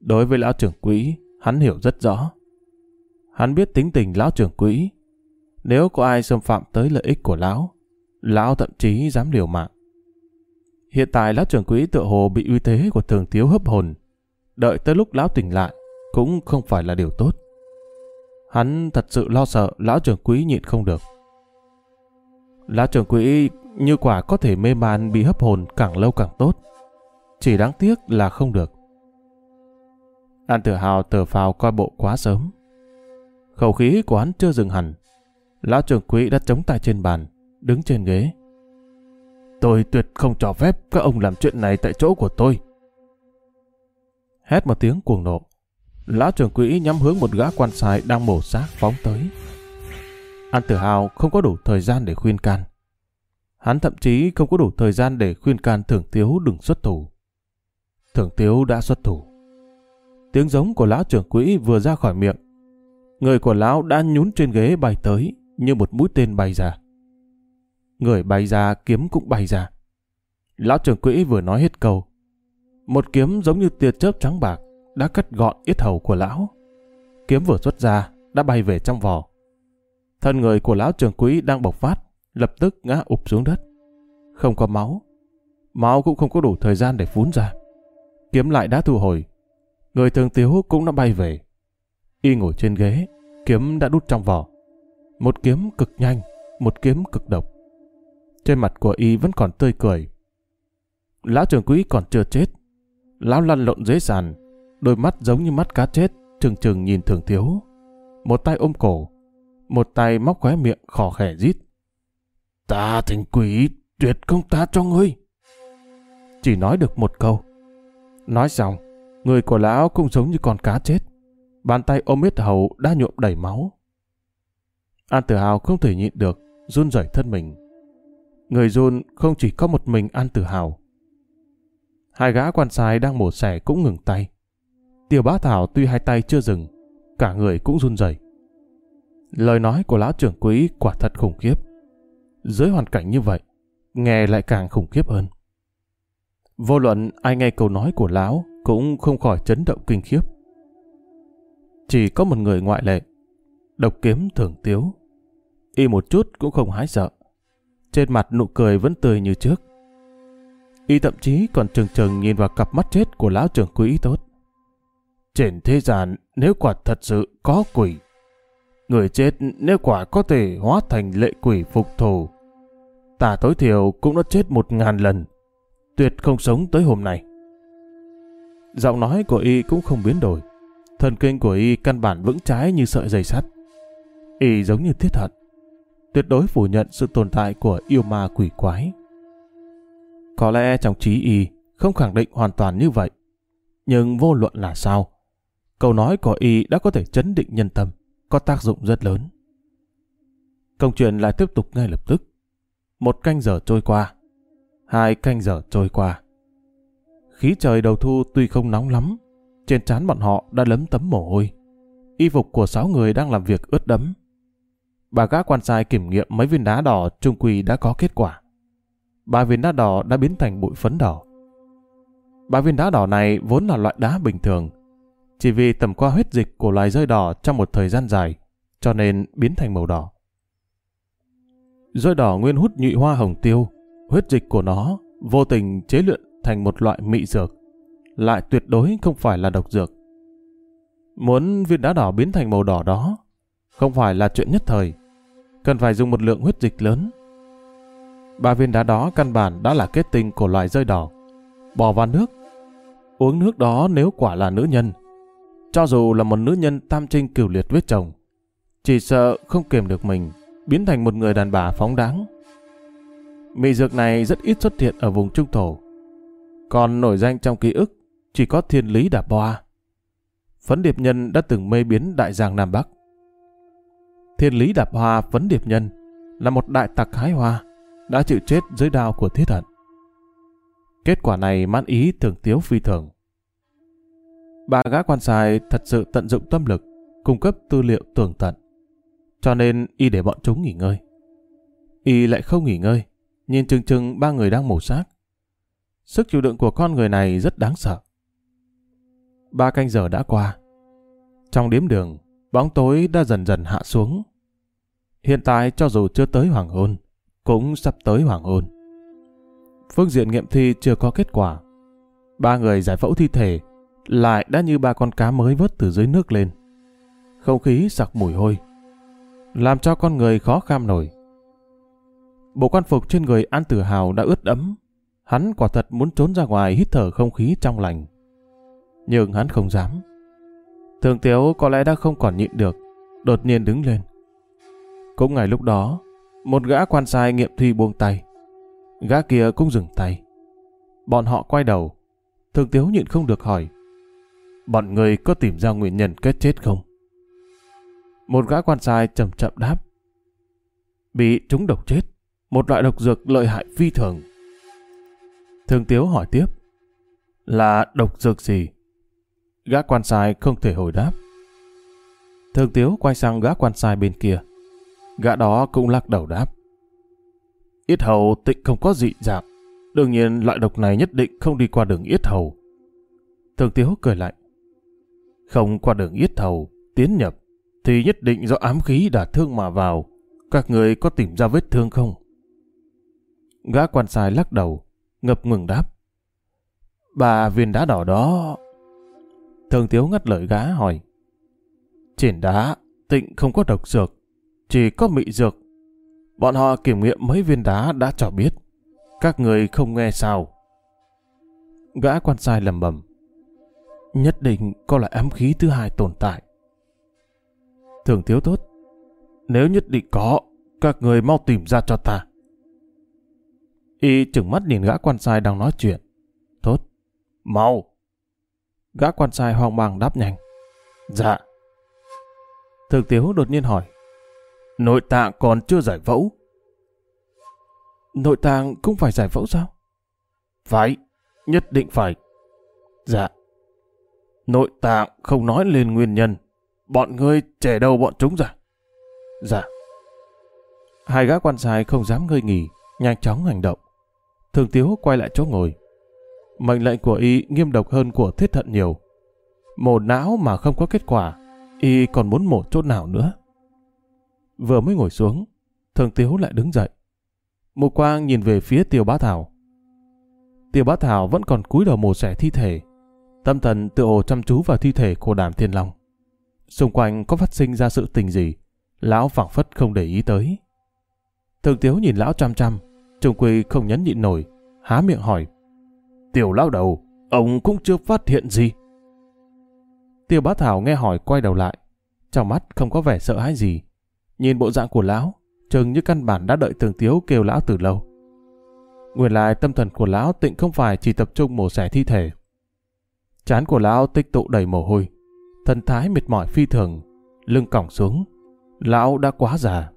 Đối với lão trưởng quỹ, hắn hiểu rất rõ. Hắn biết tính tình lão trưởng quỹ. Nếu có ai xâm phạm tới lợi ích của lão, lão thậm chí dám liều mạng. Hiện tại lão trưởng quỹ tựa hồ bị uy thế của thường thiếu hấp hồn. Đợi tới lúc lão tỉnh lại, cũng không phải là điều tốt. Hắn thật sự lo sợ lão trưởng quỹ nhịn không được. Lão trưởng quỹ như quả có thể mê man bị hấp hồn càng lâu càng tốt. Chỉ đáng tiếc là không được. An tự hào tờ phào coi bộ quá sớm. Khẩu khí của hắn chưa dừng hẳn. Lão trưởng quỹ đã chống tay trên bàn, đứng trên ghế. Tôi tuyệt không cho phép các ông làm chuyện này tại chỗ của tôi. Hét một tiếng cuồng nộ. Lão trưởng quỹ nhắm hướng một gã quan sai đang mổ xác phóng tới. An tự Hào không có đủ thời gian để khuyên can. Hắn thậm chí không có đủ thời gian để khuyên can Thưởng Tiếu đừng xuất thủ. Thưởng Tiếu đã xuất thủ. Tiếng giống của lão trưởng quỹ vừa ra khỏi miệng. Người của lão đã nhún trên ghế bay tới như một mũi tên bay ra. Người bay ra kiếm cũng bay ra. Lão trưởng quỹ vừa nói hết câu. Một kiếm giống như tia chớp trắng bạc đã cắt gọn yết hầu của lão. Kiếm vừa xuất ra đã bay về trong vỏ. Thân người của lão trưởng quỹ đang bộc phát, lập tức ngã ụp xuống đất. Không có máu. Máu cũng không có đủ thời gian để phun ra. Kiếm lại đã thu hồi. Người thường tiếu cũng đã bay về. Y ngồi trên ghế, kiếm đã đút trong vỏ. Một kiếm cực nhanh, một kiếm cực độc. Trên mặt của Y vẫn còn tươi cười. Lão trưởng quỹ còn chưa chết. Lão lăn lộn dưới sàn, đôi mắt giống như mắt cá chết, trừng trừng nhìn thường thiếu. Một tay ôm cổ, một tay móc khóe miệng khò khẻ rít. Ta thành quỷ, tuyệt không ta cho ngươi. Chỉ nói được một câu. Nói xong, người của lão cũng giống như con cá chết. Bàn tay ôm hết hầu đã nhuộm đầy máu. An Tử Hào không thể nhịn được, run rẩy thân mình. Người run không chỉ có một mình An Tử Hào. Hai gã quan sai đang mổ xẻ cũng ngừng tay. Tiểu bá Thảo tuy hai tay chưa dừng, cả người cũng run rẩy. Lời nói của lão trưởng quý quả thật khủng khiếp. Dưới hoàn cảnh như vậy, nghe lại càng khủng khiếp hơn. Vô luận ai nghe câu nói của lão cũng không khỏi chấn động kinh khiếp. Chỉ có một người ngoại lệ, độc kiếm thường tiếu. Y một chút cũng không hái sợ. Trên mặt nụ cười vẫn tươi như trước. Y thậm chí còn trừng trừng nhìn vào cặp mắt chết của lão trưởng quỹ tốt. Trên thế gian, nếu quả thật sự có quỷ, người chết nếu quả có thể hóa thành lệ quỷ phục thù, ta tối thiểu cũng đã chết một ngàn lần, tuyệt không sống tới hôm nay. Giọng nói của y cũng không biến đổi, thần kinh của y căn bản vững trái như sợi dây sắt. Y giống như thiết hận, tuyệt đối phủ nhận sự tồn tại của yêu ma quỷ quái. Có lẽ trong trí y không khẳng định hoàn toàn như vậy, nhưng vô luận là sao, câu nói của y đã có thể chấn định nhân tâm, có tác dụng rất lớn. Công chuyện lại tiếp tục ngay lập tức. Một canh giờ trôi qua, hai canh giờ trôi qua. Khí trời đầu thu tuy không nóng lắm, trên trán bọn họ đã lấm tấm mồ hôi. Y phục của sáu người đang làm việc ướt đẫm. Bà gã quan sai kiểm nghiệm mấy viên đá đỏ trung quy đã có kết quả. Ba viên đá đỏ đã biến thành bụi phấn đỏ. Ba viên đá đỏ này vốn là loại đá bình thường, chỉ vì tầm qua huyết dịch của loài rơi đỏ trong một thời gian dài, cho nên biến thành màu đỏ. Rơi đỏ nguyên hút nhụy hoa hồng tiêu, huyết dịch của nó vô tình chế luyện thành một loại mị dược, lại tuyệt đối không phải là độc dược. Muốn viên đá đỏ biến thành màu đỏ đó, không phải là chuyện nhất thời, cần phải dùng một lượng huyết dịch lớn. Ba viên đá đó căn bản đã là kết tinh của loài rơi đỏ. Bỏ vào nước, uống nước đó nếu quả là nữ nhân, cho dù là một nữ nhân tam trinh cửu liệt với chồng, chỉ sợ không kiềm được mình, biến thành một người đàn bà phóng đáng. Mị dược này rất ít xuất hiện ở vùng trung thổ, còn nổi danh trong ký ức chỉ có thiên lý đạp boa. phấn điệp nhân đã từng mê biến đại giang Nam Bắc. Thiên lý đạp hoa phấn điệp nhân là một đại tặc hái hoa, đã chịu chết dưới đao của thiết hận. Kết quả này mãn ý thường tiếu phi thường. Ba gã quan sai thật sự tận dụng tâm lực, cung cấp tư liệu tường tận. Cho nên y để bọn chúng nghỉ ngơi. Y lại không nghỉ ngơi, nhìn chừng chừng ba người đang mổ xác. Sức chịu đựng của con người này rất đáng sợ. Ba canh giờ đã qua. Trong điếm đường, bóng tối đã dần dần hạ xuống. Hiện tại cho dù chưa tới hoàng hôn, cũng sắp tới hoàng hôn. Phương diện nghiệm thi chưa có kết quả. Ba người giải phẫu thi thể lại đã như ba con cá mới vớt từ dưới nước lên. Không khí sặc mùi hôi, làm cho con người khó kham nổi. Bộ quan phục trên người An Tử Hào đã ướt đẫm. Hắn quả thật muốn trốn ra ngoài hít thở không khí trong lành. Nhưng hắn không dám. Thường Tiếu có lẽ đã không còn nhịn được, đột nhiên đứng lên. Cũng ngày lúc đó, một gã quan sai nghiệm thi buông tay. Gã kia cũng dừng tay. Bọn họ quay đầu. Thường Tiếu nhịn không được hỏi. Bọn người có tìm ra nguyên nhân cái chết không? Một gã quan sai chậm chậm đáp. Bị trúng độc chết. Một loại độc dược lợi hại phi thường. Thường Tiếu hỏi tiếp. Là độc dược gì? Gã quan sai không thể hồi đáp. Thường Tiếu quay sang gã quan sai bên kia. Gã đó cũng lắc đầu đáp. Yết hầu tịnh không có dị dạng. Đương nhiên, loại độc này nhất định không đi qua đường yết hầu. Thường Tiếu cười lại. Không qua đường yết hầu, tiến nhập, thì nhất định do ám khí đả thương mà vào. Các người có tìm ra vết thương không? Gã quan sai lắc đầu, ngập ngừng đáp. Bà viên đá đỏ đó... Thường Tiếu ngắt lời gã hỏi. Trên đá, tịnh không có độc dược, chỉ có mị dược. Bọn họ kiểm nghiệm mấy viên đá đã cho biết. Các người không nghe sao. Gã quan sai lầm bầm. Nhất định có là ám khí thứ hai tồn tại. Thường thiếu tốt. Nếu nhất định có, các người mau tìm ra cho ta. Y chừng mắt nhìn gã quan sai đang nói chuyện. Tốt. Mau. Gã quan sai hoang mang đáp nhanh. Dạ. Thường tiếu đột nhiên hỏi. Nội tạng còn chưa giải phẫu. Nội tạng cũng phải giải phẫu sao? Phải, nhất định phải. Dạ. Nội tạng không nói lên nguyên nhân. Bọn ngươi trẻ đầu bọn chúng ra. Dạ. Hai gã quan sai không dám ngơi nghỉ, nhanh chóng hành động. Thường Tiếu quay lại chỗ ngồi. Mệnh lệnh của y nghiêm độc hơn của thiết thận nhiều. Mổ não mà không có kết quả, y còn muốn mổ chỗ nào nữa. Vừa mới ngồi xuống, Thường Tiếu lại đứng dậy. Mục quang nhìn về phía Tiêu Bá Thảo. Tiêu Bá Thảo vẫn còn cúi đầu mổ xẻ thi thể. Tâm thần tự hồ chăm chú vào thi thể của đàm thiên long. Xung quanh có phát sinh ra sự tình gì, lão phảng phất không để ý tới. Thường Tiếu nhìn lão chăm chăm, Trung Quy không nhấn nhịn nổi, há miệng hỏi. Tiểu lão đầu, ông cũng chưa phát hiện gì. Tiêu bá thảo nghe hỏi quay đầu lại, trong mắt không có vẻ sợ hãi gì. Nhìn bộ dạng của lão, chừng như căn bản đã đợi tường tiếu kêu lão từ lâu. Nguyên lại tâm thần của lão tịnh không phải chỉ tập trung mổ xẻ thi thể. Chán của lão tích tụ đầy mồ hôi, thân thái mệt mỏi phi thường, lưng còng xuống. Lão đã quá già.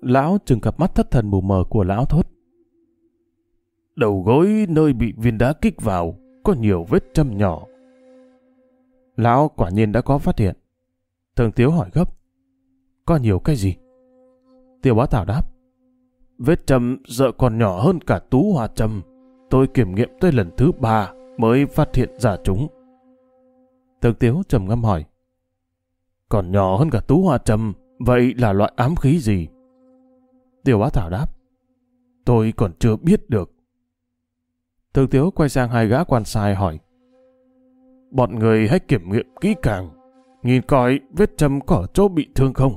Lão chừng cặp mắt thất thần mù mờ của lão thốt. Đầu gối nơi bị viên đá kích vào có nhiều vết châm nhỏ. Lão quả nhiên đã có phát hiện. Thường Tiếu hỏi gấp. Có nhiều cái gì? Tiêu bá thảo đáp. Vết châm sợ còn nhỏ hơn cả tú hoa châm. Tôi kiểm nghiệm tới lần thứ ba mới phát hiện ra chúng. Thượng Tiếu trầm ngâm hỏi. Còn nhỏ hơn cả tú hoa trầm, vậy là loại ám khí gì? Tiêu bá thảo đáp. Tôi còn chưa biết được. Thượng Tiếu quay sang hai gã quan sai hỏi. Bọn người hãy kiểm nghiệm kỹ càng, nhìn coi vết châm có ở chỗ bị thương không.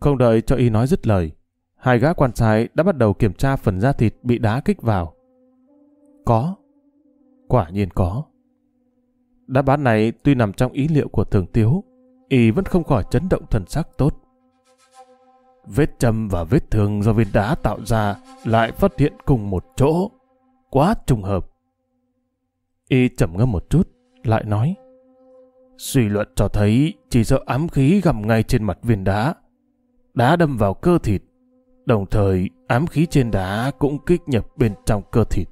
Không đợi cho y nói dứt lời, hai gã quan sai đã bắt đầu kiểm tra phần da thịt bị đá kích vào. Có. Quả nhiên có. Đáp án này tuy nằm trong ý liệu của thường tiếu, y vẫn không khỏi chấn động thần sắc tốt. Vết châm và vết thương do viên đá tạo ra lại phát hiện cùng một chỗ. Quá trùng hợp. Y trầm ngâm một chút, lại nói. Suy luận cho thấy chỉ do ám khí gầm ngay trên mặt viên đá. Đá đâm vào cơ thịt, đồng thời ám khí trên đá cũng kích nhập bên trong cơ thịt.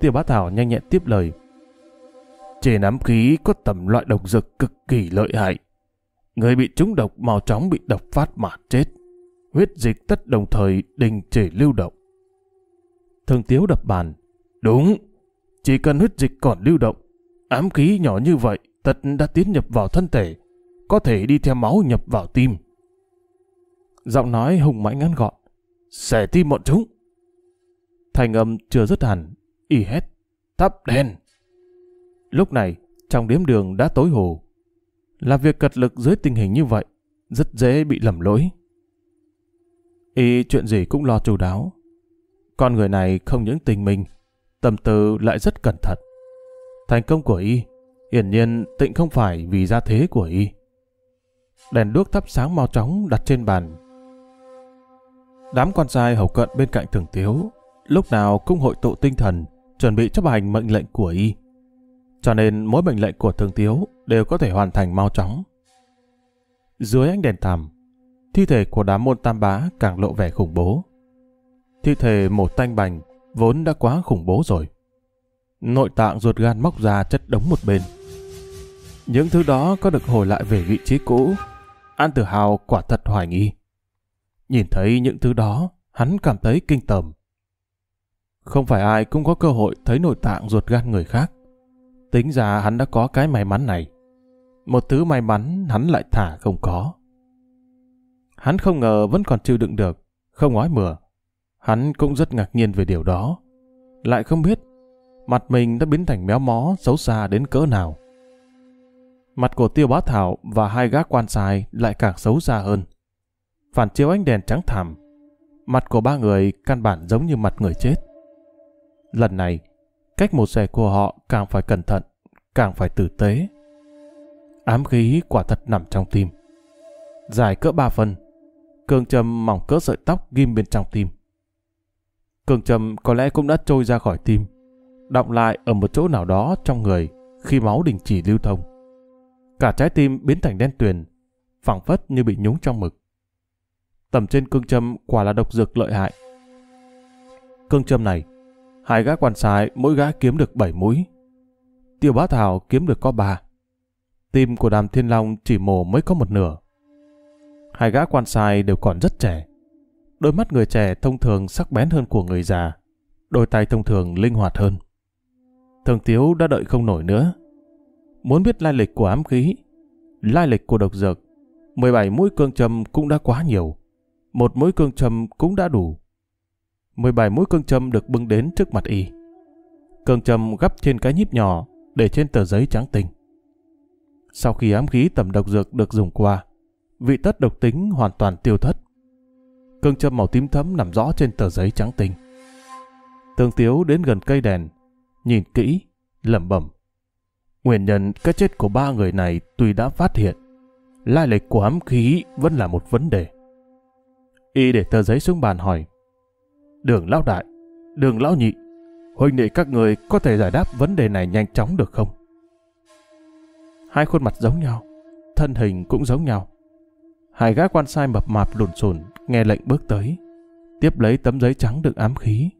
Tiêu bá Thảo nhanh nhẹn tiếp lời. Trên ám khí có tầm loại độc dược cực kỳ lợi hại. Người bị trúng độc mau chóng bị độc phát mà chết. Huyết dịch tất đồng thời đình chỉ lưu động. Thường Tiếu đập bàn. Đúng, chỉ cần huyết dịch còn lưu động, ám khí nhỏ như vậy tật đã tiến nhập vào thân thể, có thể đi theo máu nhập vào tim. Giọng nói hùng mãnh ngắn gọn. Xẻ tim bọn chúng. Thành âm chưa dứt hẳn, y hét. Thắp đèn. Lúc này, trong điếm đường đã tối hồ. Là việc cật lực dưới tình hình như vậy, rất dễ bị lầm lỗi. Y chuyện gì cũng lo chu đáo. Con người này không những tình mình, tâm tư lại rất cẩn thận. Thành công của Y, hiển nhiên tịnh không phải vì gia thế của Y. Đèn đuốc thắp sáng mau chóng đặt trên bàn. Đám quan sai hầu cận bên cạnh thường tiếu, lúc nào cũng hội tụ tinh thần, chuẩn bị chấp hành mệnh lệnh của Y. Cho nên mỗi mệnh lệnh của thường tiếu đều có thể hoàn thành mau chóng. Dưới ánh đèn thầm, thi thể của đám môn tam bá càng lộ vẻ khủng bố. Thi thể một tanh bành vốn đã quá khủng bố rồi. Nội tạng ruột gan móc ra chất đống một bên. Những thứ đó có được hồi lại về vị trí cũ. An Tử Hào quả thật hoài nghi. Nhìn thấy những thứ đó, hắn cảm thấy kinh tởm. Không phải ai cũng có cơ hội thấy nội tạng ruột gan người khác. Tính ra hắn đã có cái may mắn này. Một thứ may mắn hắn lại thả không có. Hắn không ngờ vẫn còn chịu đựng được, không ói mửa. Hắn cũng rất ngạc nhiên về điều đó. Lại không biết, mặt mình đã biến thành méo mó, xấu xa đến cỡ nào. Mặt của tiêu bá thảo và hai gác quan sai lại càng xấu xa hơn. Phản chiếu ánh đèn trắng thảm. mặt của ba người căn bản giống như mặt người chết. Lần này, cách một xe của họ càng phải cẩn thận, càng phải tử tế. Ám khí quả thật nằm trong tim. Dài cỡ ba phân, cương châm mỏng cỡ sợi tóc ghim bên trong tim. Cương châm có lẽ cũng đã trôi ra khỏi tim, động lại ở một chỗ nào đó trong người khi máu đình chỉ lưu thông. Cả trái tim biến thành đen tuyền, phẳng phất như bị nhúng trong mực. Tầm trên cương châm quả là độc dược lợi hại. Cương châm này, hai gã quan sai mỗi gã kiếm được 7 mũi. Tiêu bá thảo kiếm được có 3. Tim của đàm thiên long chỉ mổ mới có một nửa. Hai gã quan sai đều còn rất trẻ. Đôi mắt người trẻ thông thường sắc bén hơn của người già. Đôi tay thông thường linh hoạt hơn. Thường Tiếu đã đợi không nổi nữa. Muốn biết lai lịch của ám khí, lai lịch của độc dược, 17 mũi cương châm cũng đã quá nhiều. Một mũi cương châm cũng đã đủ. 17 mũi cương châm được bưng đến trước mặt y. Cương châm gấp trên cái nhíp nhỏ để trên tờ giấy trắng tinh. Sau khi ám khí tầm độc dược được dùng qua, vị tất độc tính hoàn toàn tiêu thất. Cương châm màu tím thấm nằm rõ trên tờ giấy trắng tinh. Tương Tiếu đến gần cây đèn, nhìn kỹ, lẩm bẩm. Nguyên nhân cái chết của ba người này tuy đã phát hiện, lai lịch của ám khí vẫn là một vấn đề. Y để tờ giấy xuống bàn hỏi. Đường lão đại, đường lão nhị, huynh đệ các người có thể giải đáp vấn đề này nhanh chóng được không? Hai khuôn mặt giống nhau, thân hình cũng giống nhau. Hai gã quan sai mập mạp lùn xùn nghe lệnh bước tới, tiếp lấy tấm giấy trắng được ám khí.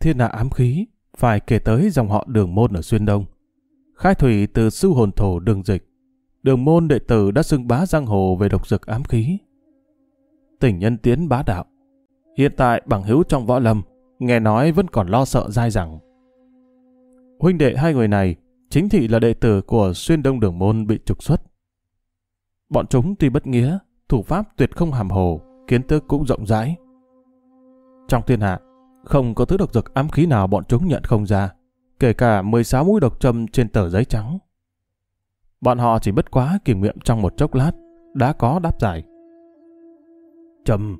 Thiên hạ ám khí phải kể tới dòng họ đường môn ở Xuyên Đông. Khai thủy từ sư hồn thổ đường dịch, đường môn đệ tử đã xưng bá giang hồ về độc dược ám khí. Tỉnh nhân tiến bá đạo, hiện tại bằng hữu trong võ lâm, nghe nói vẫn còn lo sợ dai rằng. Huynh đệ hai người này chính thị là đệ tử của Xuyên Đông đường môn bị trục xuất. Bọn chúng tuy bất nghĩa, thủ pháp tuyệt không hàm hồ, kiến thức cũng rộng rãi. Trong thiên hạ, không có thứ độc dược ám khí nào bọn chúng nhận không ra, kể cả 16 mũi độc châm trên tờ giấy trắng. Bọn họ chỉ bất quá kiểm nghiệm trong một chốc lát, đã có đáp giải. Châm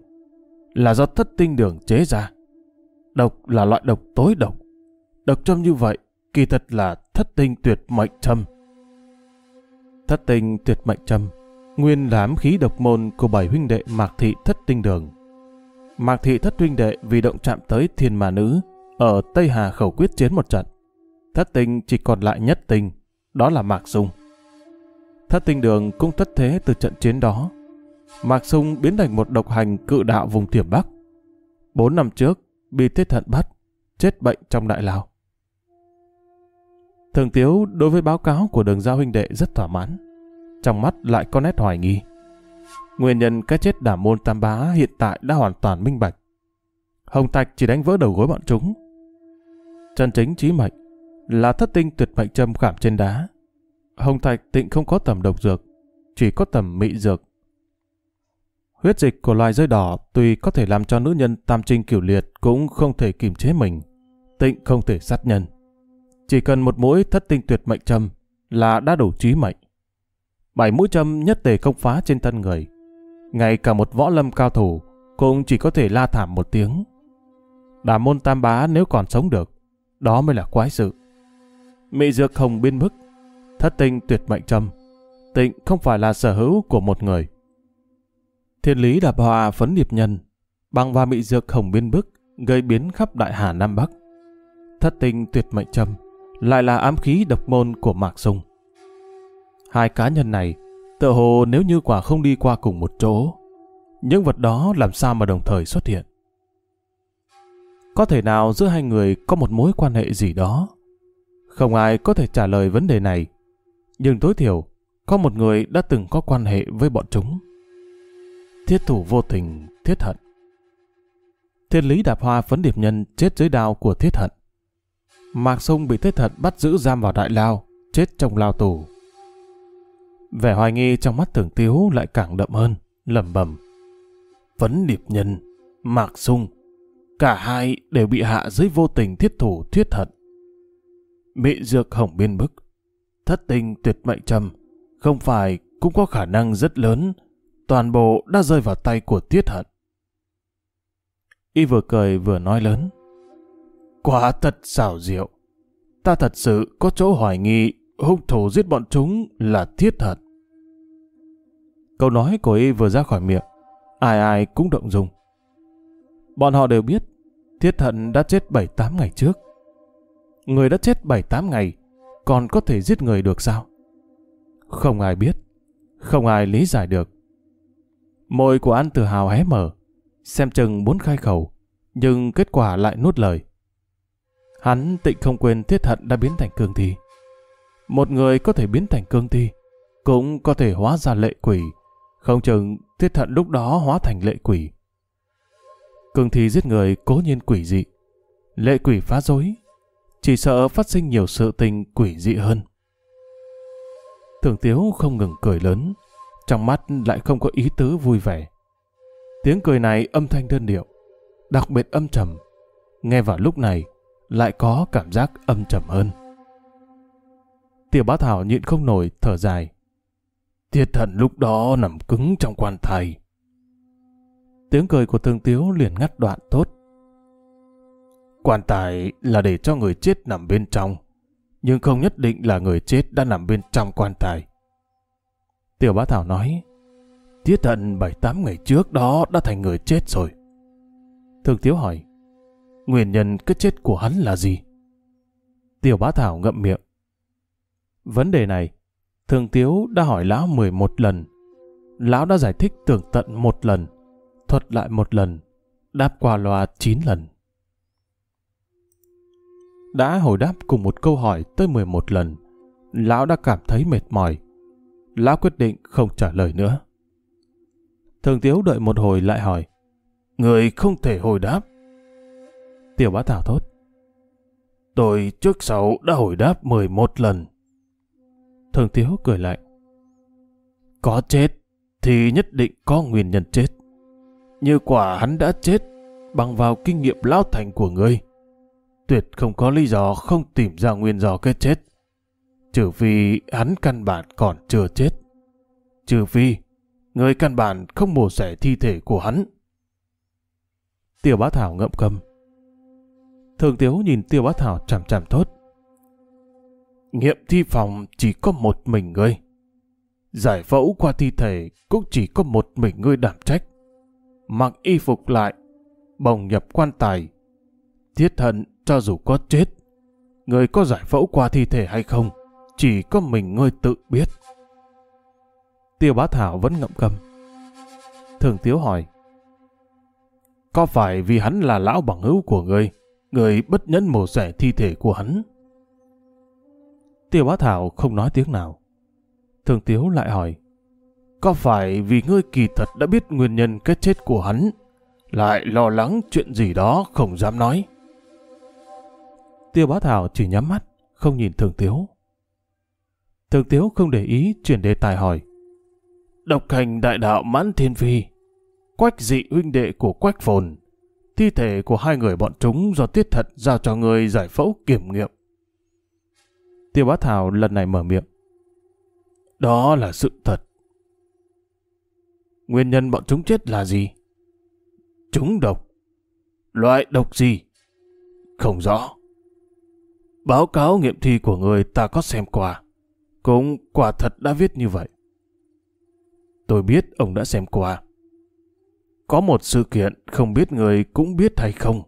là do thất tinh đường chế ra. Độc là loại độc tối độc. Độc châm như vậy, kỳ thật là thất tinh tuyệt mệnh châm. Thất tinh tuyệt mệnh châm, nguyên là ám khí độc môn của bảy huynh đệ mạc thị thất tinh đường. Mạc Thị thất huynh đệ vì động chạm tới thiên mà nữ ở Tây Hà khẩu quyết chiến một trận. thất tinh chỉ còn lại nhất tinh, đó là Mạc Dung. Thất tinh đường cũng thất thế từ trận chiến đó. Mạc Sung biến thành một độc hành cự đạo vùng Thiểm Bắc. Bốn năm trước, bị Thiết Thận bắt, chết bệnh trong đại lao. Thường Tiếu đối với báo cáo của đường giao huynh đệ rất thỏa mãn. Trong mắt lại có nét hoài nghi. Nguyên nhân cái chết đảm môn tam bá hiện tại đã hoàn toàn minh bạch. Hồng Thạch chỉ đánh vỡ đầu gối bọn chúng. Chân chính trí mệnh là thất tinh tuyệt mệnh châm khảm trên đá. Hồng Thạch tịnh không có tầm độc dược, chỉ có tầm mị dược. Huyết dịch của loài rơi đỏ tuy có thể làm cho nữ nhân tam trinh kiểu liệt cũng không thể kiềm chế mình. Tịnh không thể sát nhân. Chỉ cần một mũi thất tinh tuyệt mệnh châm là đã đủ trí mệnh. Bảy mũi châm nhất tề công phá trên thân người. Ngay cả một võ lâm cao thủ cũng chỉ có thể la thảm một tiếng. Đà môn tam bá nếu còn sống được, đó mới là quái sự. Mị dược hồng biên bức, thất tinh tuyệt mệnh châm, tịnh không phải là sở hữu của một người. Thiên lý đạp hòa phấn điệp nhân, bằng và mị dược khổng biên bức, gây biến khắp đại hà Nam Bắc. Thất tinh tuyệt mệnh trầm, lại là ám khí độc môn của Mạc sùng. Hai cá nhân này, tự hồ nếu như quả không đi qua cùng một chỗ, những vật đó làm sao mà đồng thời xuất hiện. Có thể nào giữa hai người có một mối quan hệ gì đó? Không ai có thể trả lời vấn đề này, nhưng tối thiểu có một người đã từng có quan hệ với bọn chúng. Thiết thủ vô tình, thiết hận. Thiên lý đạp hoa phấn điệp nhân chết dưới đao của thiết hận. Mạc sung bị thiết hận bắt giữ giam vào đại lao, chết trong lao tù. Vẻ hoài nghi trong mắt tưởng tiếu lại càng đậm hơn, lẩm bẩm. Phấn điệp nhân, Mạc Sung, cả hai đều bị hạ dưới vô tình thiết thủ thiết hận. Mị dược hỏng biên bức, thất tình tuyệt mệnh trầm, không phải cũng có khả năng rất lớn, toàn bộ đã rơi vào tay của tiết hận. Y vừa cười vừa nói lớn. Quả thật xảo diệu. Ta thật sự có chỗ hoài nghi hung thủ giết bọn chúng là thiết hận. Câu nói của y vừa ra khỏi miệng, ai ai cũng động dung. Bọn họ đều biết thiết hận đã chết 7-8 ngày trước. Người đã chết 7-8 ngày, còn có thể giết người được sao? Không ai biết, không ai lý giải được. Môi của An tự hào hé mở, xem chừng muốn khai khẩu, nhưng kết quả lại nuốt lời. Hắn tịnh không quên thiết hận đã biến thành cương thi. Một người có thể biến thành cương thi, cũng có thể hóa ra lệ quỷ, không chừng thiết hận lúc đó hóa thành lệ quỷ. Cương thi giết người cố nhiên quỷ dị, lệ quỷ phá rối, chỉ sợ phát sinh nhiều sự tình quỷ dị hơn. Thường Tiếu không ngừng cười lớn, trong mắt lại không có ý tứ vui vẻ. Tiếng cười này âm thanh đơn điệu, đặc biệt âm trầm. Nghe vào lúc này, lại có cảm giác âm trầm hơn. Tiểu bá Thảo nhịn không nổi, thở dài. thiệt thần lúc đó nằm cứng trong quan thầy. Tiếng cười của thương tiếu liền ngắt đoạn tốt. Quan tài là để cho người chết nằm bên trong, nhưng không nhất định là người chết đã nằm bên trong quan tài. Tiểu bá Thảo nói, Tiết thần 7-8 ngày trước đó đã thành người chết rồi. Thượng tiếu hỏi, nguyên nhân cái chết của hắn là gì? Tiểu bá Thảo ngậm miệng. Vấn đề này, Thường Tiếu đã hỏi lão 11 lần. Lão đã giải thích tường tận một lần, thuật lại một lần, đáp qua loa 9 lần. Đã hồi đáp cùng một câu hỏi tới 11 lần, lão đã cảm thấy mệt mỏi. Lão quyết định không trả lời nữa. Thường Tiếu đợi một hồi lại hỏi, Người không thể hồi đáp. Tiểu bá thảo thốt. Tôi trước sau đã hồi đáp 11 lần. Thường Tiếu cười lại. Có chết thì nhất định có nguyên nhân chết. Như quả hắn đã chết bằng vào kinh nghiệm lão thành của ngươi. Tuyệt không có lý do không tìm ra nguyên do cái chết. Trừ vì hắn căn bản còn chưa chết. Trừ phi người căn bản không mổ xẻ thi thể của hắn. Tiêu bá thảo ngậm cầm. Thường tiếu nhìn tiêu bá thảo chằm chằm thốt. Nghiệm thi phòng chỉ có một mình ngươi. Giải phẫu qua thi thể cũng chỉ có một mình ngươi đảm trách. Mặc y phục lại, bồng nhập quan tài. Thiết hận cho dù có chết, người có giải phẫu qua thi thể hay không, chỉ có mình ngươi tự biết. Tiêu bá thảo vẫn ngậm cầm. Thường tiếu hỏi. Có phải vì hắn là lão bằng hữu của ngươi, người bất nhẫn mổ xẻ thi thể của hắn? Tiêu bá thảo không nói tiếng nào. Thường tiếu lại hỏi. Có phải vì ngươi kỳ thật đã biết nguyên nhân cái chết của hắn, lại lo lắng chuyện gì đó không dám nói? Tiêu bá thảo chỉ nhắm mắt, không nhìn thường tiếu. Thường tiếu không để ý chuyển đề tài hỏi. Độc hành đại đạo mãn thiên phi, quách dị huynh đệ của quách phồn, thi thể của hai người bọn chúng do tiết thật giao cho người giải phẫu kiểm nghiệm. Tiêu bá thảo lần này mở miệng. Đó là sự thật. Nguyên nhân bọn chúng chết là gì? Chúng độc. Loại độc gì? Không rõ. Báo cáo nghiệm thi của người ta có xem qua. Cũng quả thật đã viết như vậy. Tôi biết ông đã xem qua. Có một sự kiện không biết người cũng biết hay không.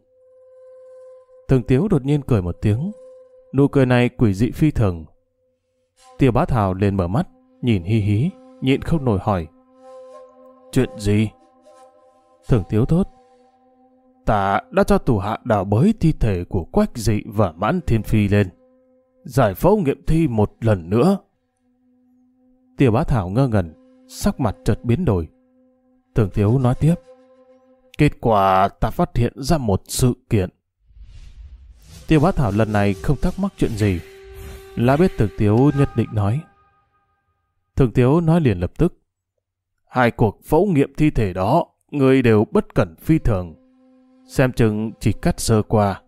Thường Tiếu đột nhiên cười một tiếng. Nụ cười này quỷ dị phi thường. Tiêu bá thảo lên mở mắt, nhìn hi hí, nhịn không nổi hỏi. Chuyện gì? Thường Tiếu thốt. Ta đã cho tù hạ đào bới thi thể của Quách Dị và Mãn Thiên Phi lên. Giải phẫu nghiệm thi một lần nữa. Tiêu bá thảo ngơ ngẩn, sắc mặt chợt biến đổi. Tưởng Tiếu nói tiếp. Kết quả ta phát hiện ra một sự kiện. Tiêu bá thảo lần này không thắc mắc chuyện gì. Lá biết tưởng Tiếu nhất định nói. Thường Tiếu nói liền lập tức. Hai cuộc phẫu nghiệm thi thể đó, người đều bất cẩn phi thường. Xem chừng chỉ cắt sơ qua,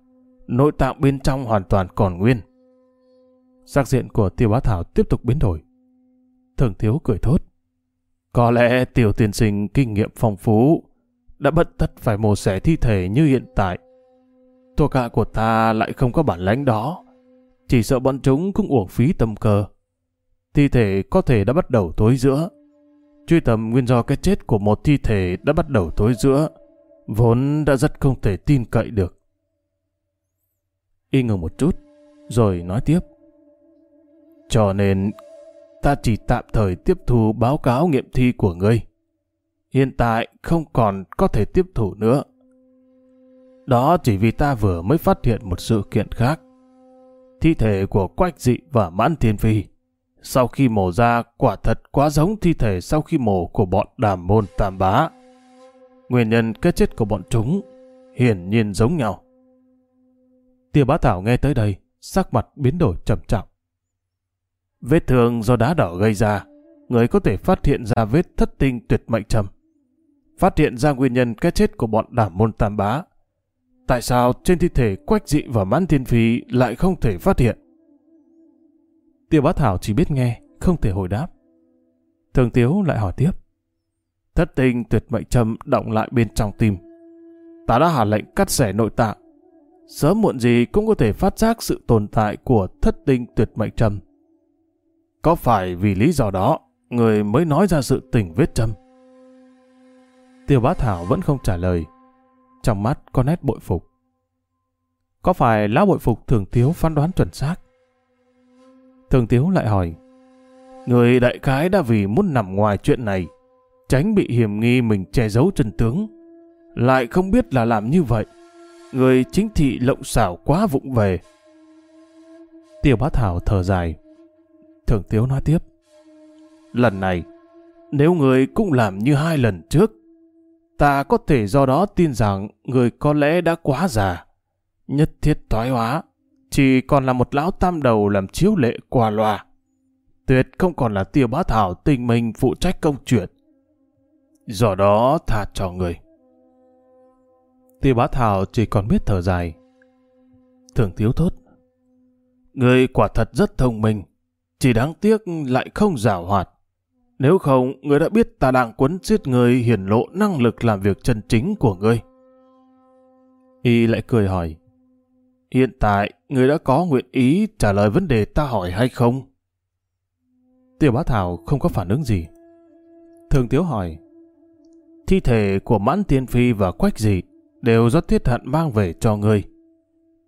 nội tạng bên trong hoàn toàn còn nguyên. Sắc diện của tiêu bá thảo tiếp tục biến đổi. Thường thiếu cười thốt. Có lẽ tiểu tiên sinh kinh nghiệm phong phú, đã bất tất phải mổ xẻ thi thể như hiện tại. Thuộc hạ của ta lại không có bản lãnh đó, chỉ sợ bọn chúng cũng uổng phí tâm cơ. Thi thể có thể đã bắt đầu tối giữa. Truy tầm nguyên do cái chết của một thi thể đã bắt đầu tối giữa, vốn đã rất không thể tin cậy được. Y ngừng một chút, rồi nói tiếp. Cho nên ta chỉ tạm thời tiếp thu báo cáo nghiệm thi của ngươi. Hiện tại không còn có thể tiếp thu nữa. Đó chỉ vì ta vừa mới phát hiện một sự kiện khác. Thi thể của Quách Dị và Mãn Thiên Phi sau khi mổ ra quả thật quá giống thi thể sau khi mổ của bọn đàm môn tam bá. Nguyên nhân cái chết của bọn chúng hiển nhiên giống nhau. Tiêu bá thảo nghe tới đây, sắc mặt biến đổi trầm trọng. Vết thương do đá đỏ gây ra, người có thể phát hiện ra vết thất tinh tuyệt mệnh trầm. Phát hiện ra nguyên nhân cái chết của bọn đảm môn tam bá. Tại sao trên thi thể Quách Dị và Mãn Thiên Phi lại không thể phát hiện? Tiêu bá thảo chỉ biết nghe, không thể hồi đáp. Thường Tiếu lại hỏi tiếp. Thất tinh tuyệt mệnh trầm động lại bên trong tim. Ta đã hạ lệnh cắt xẻ nội tạng. Sớm muộn gì cũng có thể phát giác sự tồn tại của thất tinh tuyệt mệnh trầm. Có phải vì lý do đó, người mới nói ra sự tình vết châm? Tiêu bá thảo vẫn không trả lời. Trong mắt có nét bội phục. Có phải lão bội phục thường tiếu phán đoán chuẩn xác? Thường tiếu lại hỏi. Người đại khái đã vì muốn nằm ngoài chuyện này, tránh bị hiểm nghi mình che giấu chân tướng. Lại không biết là làm như vậy. Người chính thị lộng xảo quá vụng về. Tiêu bá thảo thở dài. Thường tiếu nói tiếp. Lần này, nếu người cũng làm như hai lần trước, ta có thể do đó tin rằng người có lẽ đã quá già, nhất thiết thoái hóa, chỉ còn là một lão tam đầu làm chiếu lệ qua loa. Tuyệt không còn là tiêu bá thảo tình mình phụ trách công chuyện. Do đó tha cho người. Tiêu bá thảo chỉ còn biết thở dài. Thường thiếu thốt. Người quả thật rất thông minh, chỉ đáng tiếc lại không giả hoạt. Nếu không, người đã biết ta đang quấn giết người hiển lộ năng lực làm việc chân chính của ngươi Y lại cười hỏi. Hiện tại, người đã có nguyện ý trả lời vấn đề ta hỏi hay không? Tiêu bá thảo không có phản ứng gì. Thường tiếu hỏi. Thi thể của mãn tiên phi và quách dị đều do thiết hận mang về cho ngươi.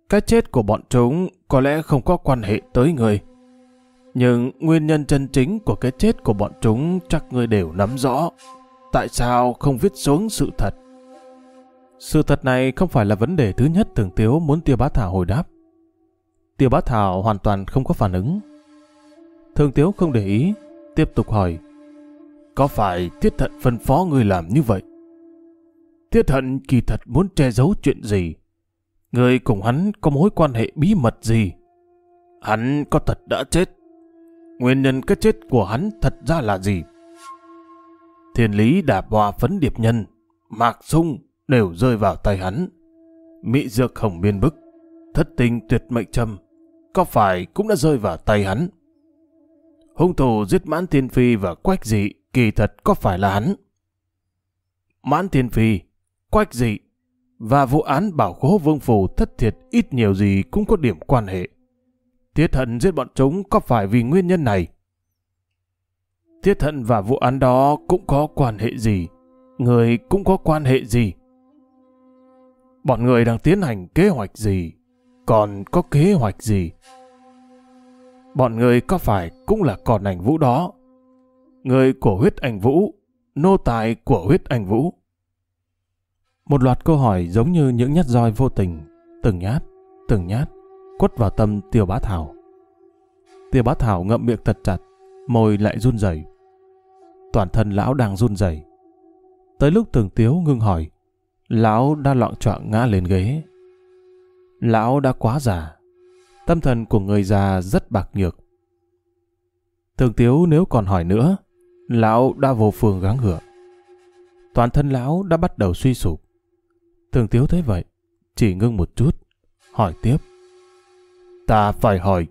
cái chết của bọn chúng có lẽ không có quan hệ tới người. Nhưng nguyên nhân chân chính của cái chết của bọn chúng chắc người đều nắm rõ. Tại sao không viết xuống sự thật? Sự thật này không phải là vấn đề thứ nhất Thường Tiếu muốn Tiêu Bá Thảo hồi đáp. Tiêu Bá Thảo hoàn toàn không có phản ứng. Thường Tiếu không để ý, tiếp tục hỏi. Có phải Thiết Thận phân phó người làm như vậy? Thiết Thận kỳ thật muốn che giấu chuyện gì? Người cùng hắn có mối quan hệ bí mật gì? Hắn có thật đã chết? Nguyên nhân cái chết của hắn thật ra là gì? Thiên lý đạp hòa phấn điệp nhân, mạc sung đều rơi vào tay hắn. Mỹ dược hồng biên bức, thất tình tuyệt mệnh trầm, có phải cũng đã rơi vào tay hắn? Hung thủ giết mãn thiên phi và quách dị kỳ thật có phải là hắn? Mãn thiên phi, quách dị và vụ án bảo khố vương phủ thất thiệt ít nhiều gì cũng có điểm quan hệ. Tiết hận giết bọn chúng có phải vì nguyên nhân này? Tiết hận và vụ án đó cũng có quan hệ gì? Người cũng có quan hệ gì? Bọn người đang tiến hành kế hoạch gì? Còn có kế hoạch gì? Bọn người có phải cũng là còn ảnh vũ đó? Người của huyết ảnh vũ, nô tài của huyết ảnh vũ. Một loạt câu hỏi giống như những nhát roi vô tình, từng nhát, từng nhát, quất vào tâm tiêu bá thảo. Tiêu bá thảo ngậm miệng thật chặt, môi lại run rẩy. Toàn thân lão đang run rẩy. Tới lúc Tường tiếu ngưng hỏi, lão đã loạn choạng ngã lên ghế. Lão đã quá già, tâm thần của người già rất bạc nhược. Tường tiếu nếu còn hỏi nữa, lão đã vô phương gắng gượng. Toàn thân lão đã bắt đầu suy sụp. Tường tiếu thấy vậy, chỉ ngưng một chút, hỏi tiếp. Ta phải hỏi,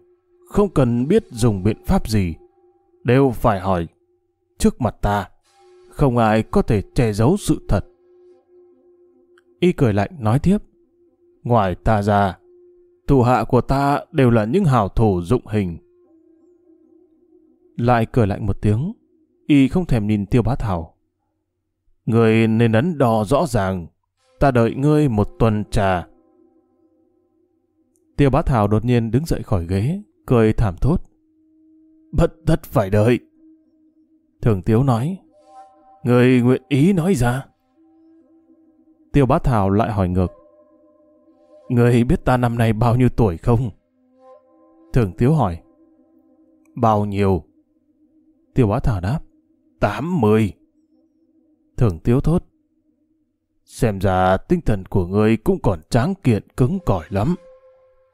không cần biết dùng biện pháp gì, đều phải hỏi. Trước mặt ta, không ai có thể che giấu sự thật. Y cười lạnh nói tiếp. Ngoài ta ra, thủ hạ của ta đều là những hào thủ dụng hình. Lại cười lạnh một tiếng, Y không thèm nhìn tiêu bá thảo. Người nên ấn đo rõ ràng, ta đợi ngươi một tuần trà. Tiêu bá thảo đột nhiên đứng dậy khỏi ghế, cười thảm thốt. Bất tất phải đợi. Thường tiếu nói. Người nguyện ý nói ra. Tiêu bá thảo lại hỏi ngược. Người biết ta năm nay bao nhiêu tuổi không? Thường tiếu hỏi. Bao nhiêu? Tiêu bá thảo đáp. Tám mươi. Thường tiếu thốt. Xem ra tinh thần của ngươi cũng còn tráng kiện cứng cỏi lắm.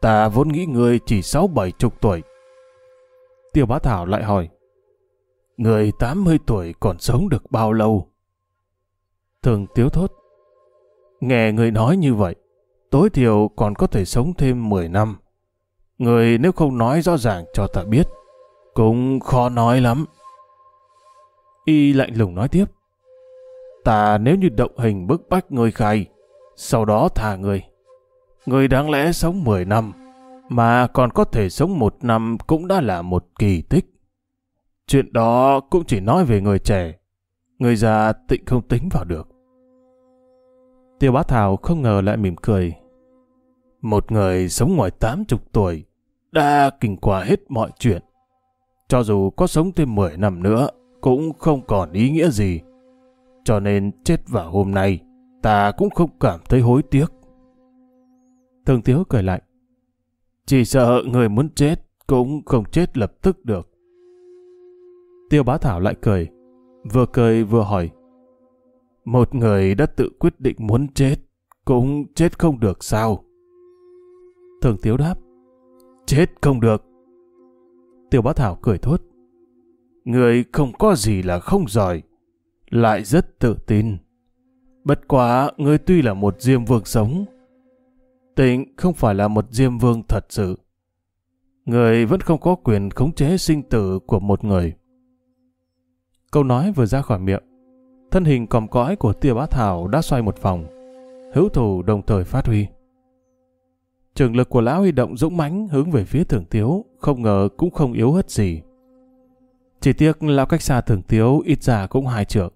Ta vốn nghĩ ngươi chỉ sáu bảy chục tuổi. Tiêu bá thảo lại hỏi. Người tám mươi tuổi còn sống được bao lâu? Thường tiếu thốt. Nghe người nói như vậy, tối thiểu còn có thể sống thêm 10 năm. Người nếu không nói rõ ràng cho ta biết, cũng khó nói lắm. Y lạnh lùng nói tiếp. Ta nếu như động hình bức bách người khai, sau đó thả người. Người đáng lẽ sống 10 năm, mà còn có thể sống một năm cũng đã là một kỳ tích. Chuyện đó cũng chỉ nói về người trẻ, người già tịnh không tính vào được. Tiêu bá thảo không ngờ lại mỉm cười. Một người sống ngoài tám chục tuổi đã kinh qua hết mọi chuyện. Cho dù có sống thêm 10 năm nữa cũng không còn ý nghĩa gì. Cho nên chết vào hôm nay ta cũng không cảm thấy hối tiếc. Thường Tiếu cười lạnh. Chỉ sợ người muốn chết cũng không chết lập tức được. Tiêu bá thảo lại cười. Vừa cười vừa hỏi. Một người đã tự quyết định muốn chết, cũng chết không được sao? Thường Tiếu đáp. Chết không được. Tiêu bá thảo cười thốt. Người không có gì là không giỏi, lại rất tự tin. Bất quá, người tuy là một diêm vương sống, tịnh không phải là một diêm vương thật sự. Người vẫn không có quyền khống chế sinh tử của một người. Câu nói vừa ra khỏi miệng, thân hình còm cõi của tia bá thảo đã xoay một vòng, hữu thủ đồng thời phát huy. Trường lực của lão huy động dũng mãnh hướng về phía thường tiếu, không ngờ cũng không yếu hất gì. Chỉ tiếc lão cách xa thường tiếu ít ra cũng hai trượng.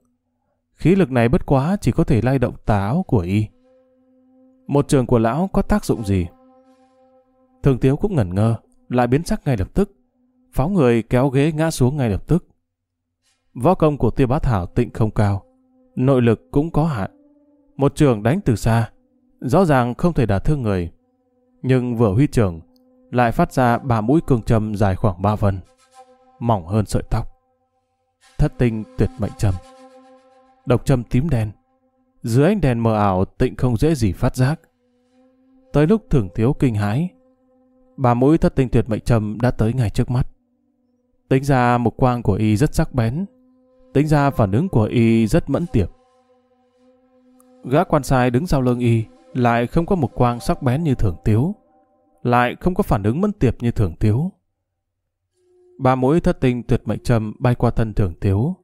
Khí lực này bất quá chỉ có thể lay động táo của y. Một trường của lão có tác dụng gì? Thường Tiếu cũng ngẩn ngơ, lại biến sắc ngay lập tức. Pháo người kéo ghế ngã xuống ngay lập tức. Võ công của tiêu bá thảo tịnh không cao, nội lực cũng có hạn. Một trường đánh từ xa, rõ ràng không thể đả thương người. Nhưng vừa huy trường, lại phát ra ba mũi cương châm dài khoảng ba vân, mỏng hơn sợi tóc. Thất tinh tuyệt mệnh châm. Độc châm tím đen, dưới ánh đèn mờ ảo tịnh không dễ gì phát giác. Tới lúc thường thiếu kinh hãi, ba mũi thất tinh tuyệt mệnh trầm đã tới ngay trước mắt. Tính ra một quang của y rất sắc bén, tính ra phản ứng của y rất mẫn tiệp. Gã quan sai đứng sau lưng y, lại không có một quang sắc bén như thường tiếu, lại không có phản ứng mẫn tiệp như thường tiếu. Ba mũi thất tinh tuyệt mệnh trầm bay qua thân thường tiếu,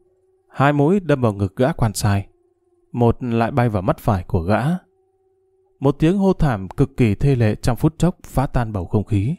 hai mũi đâm vào ngực gã quan sai, một lại bay vào mắt phải của gã. Một tiếng hô thảm cực kỳ thê lệ trong phút chốc phá tan bầu không khí.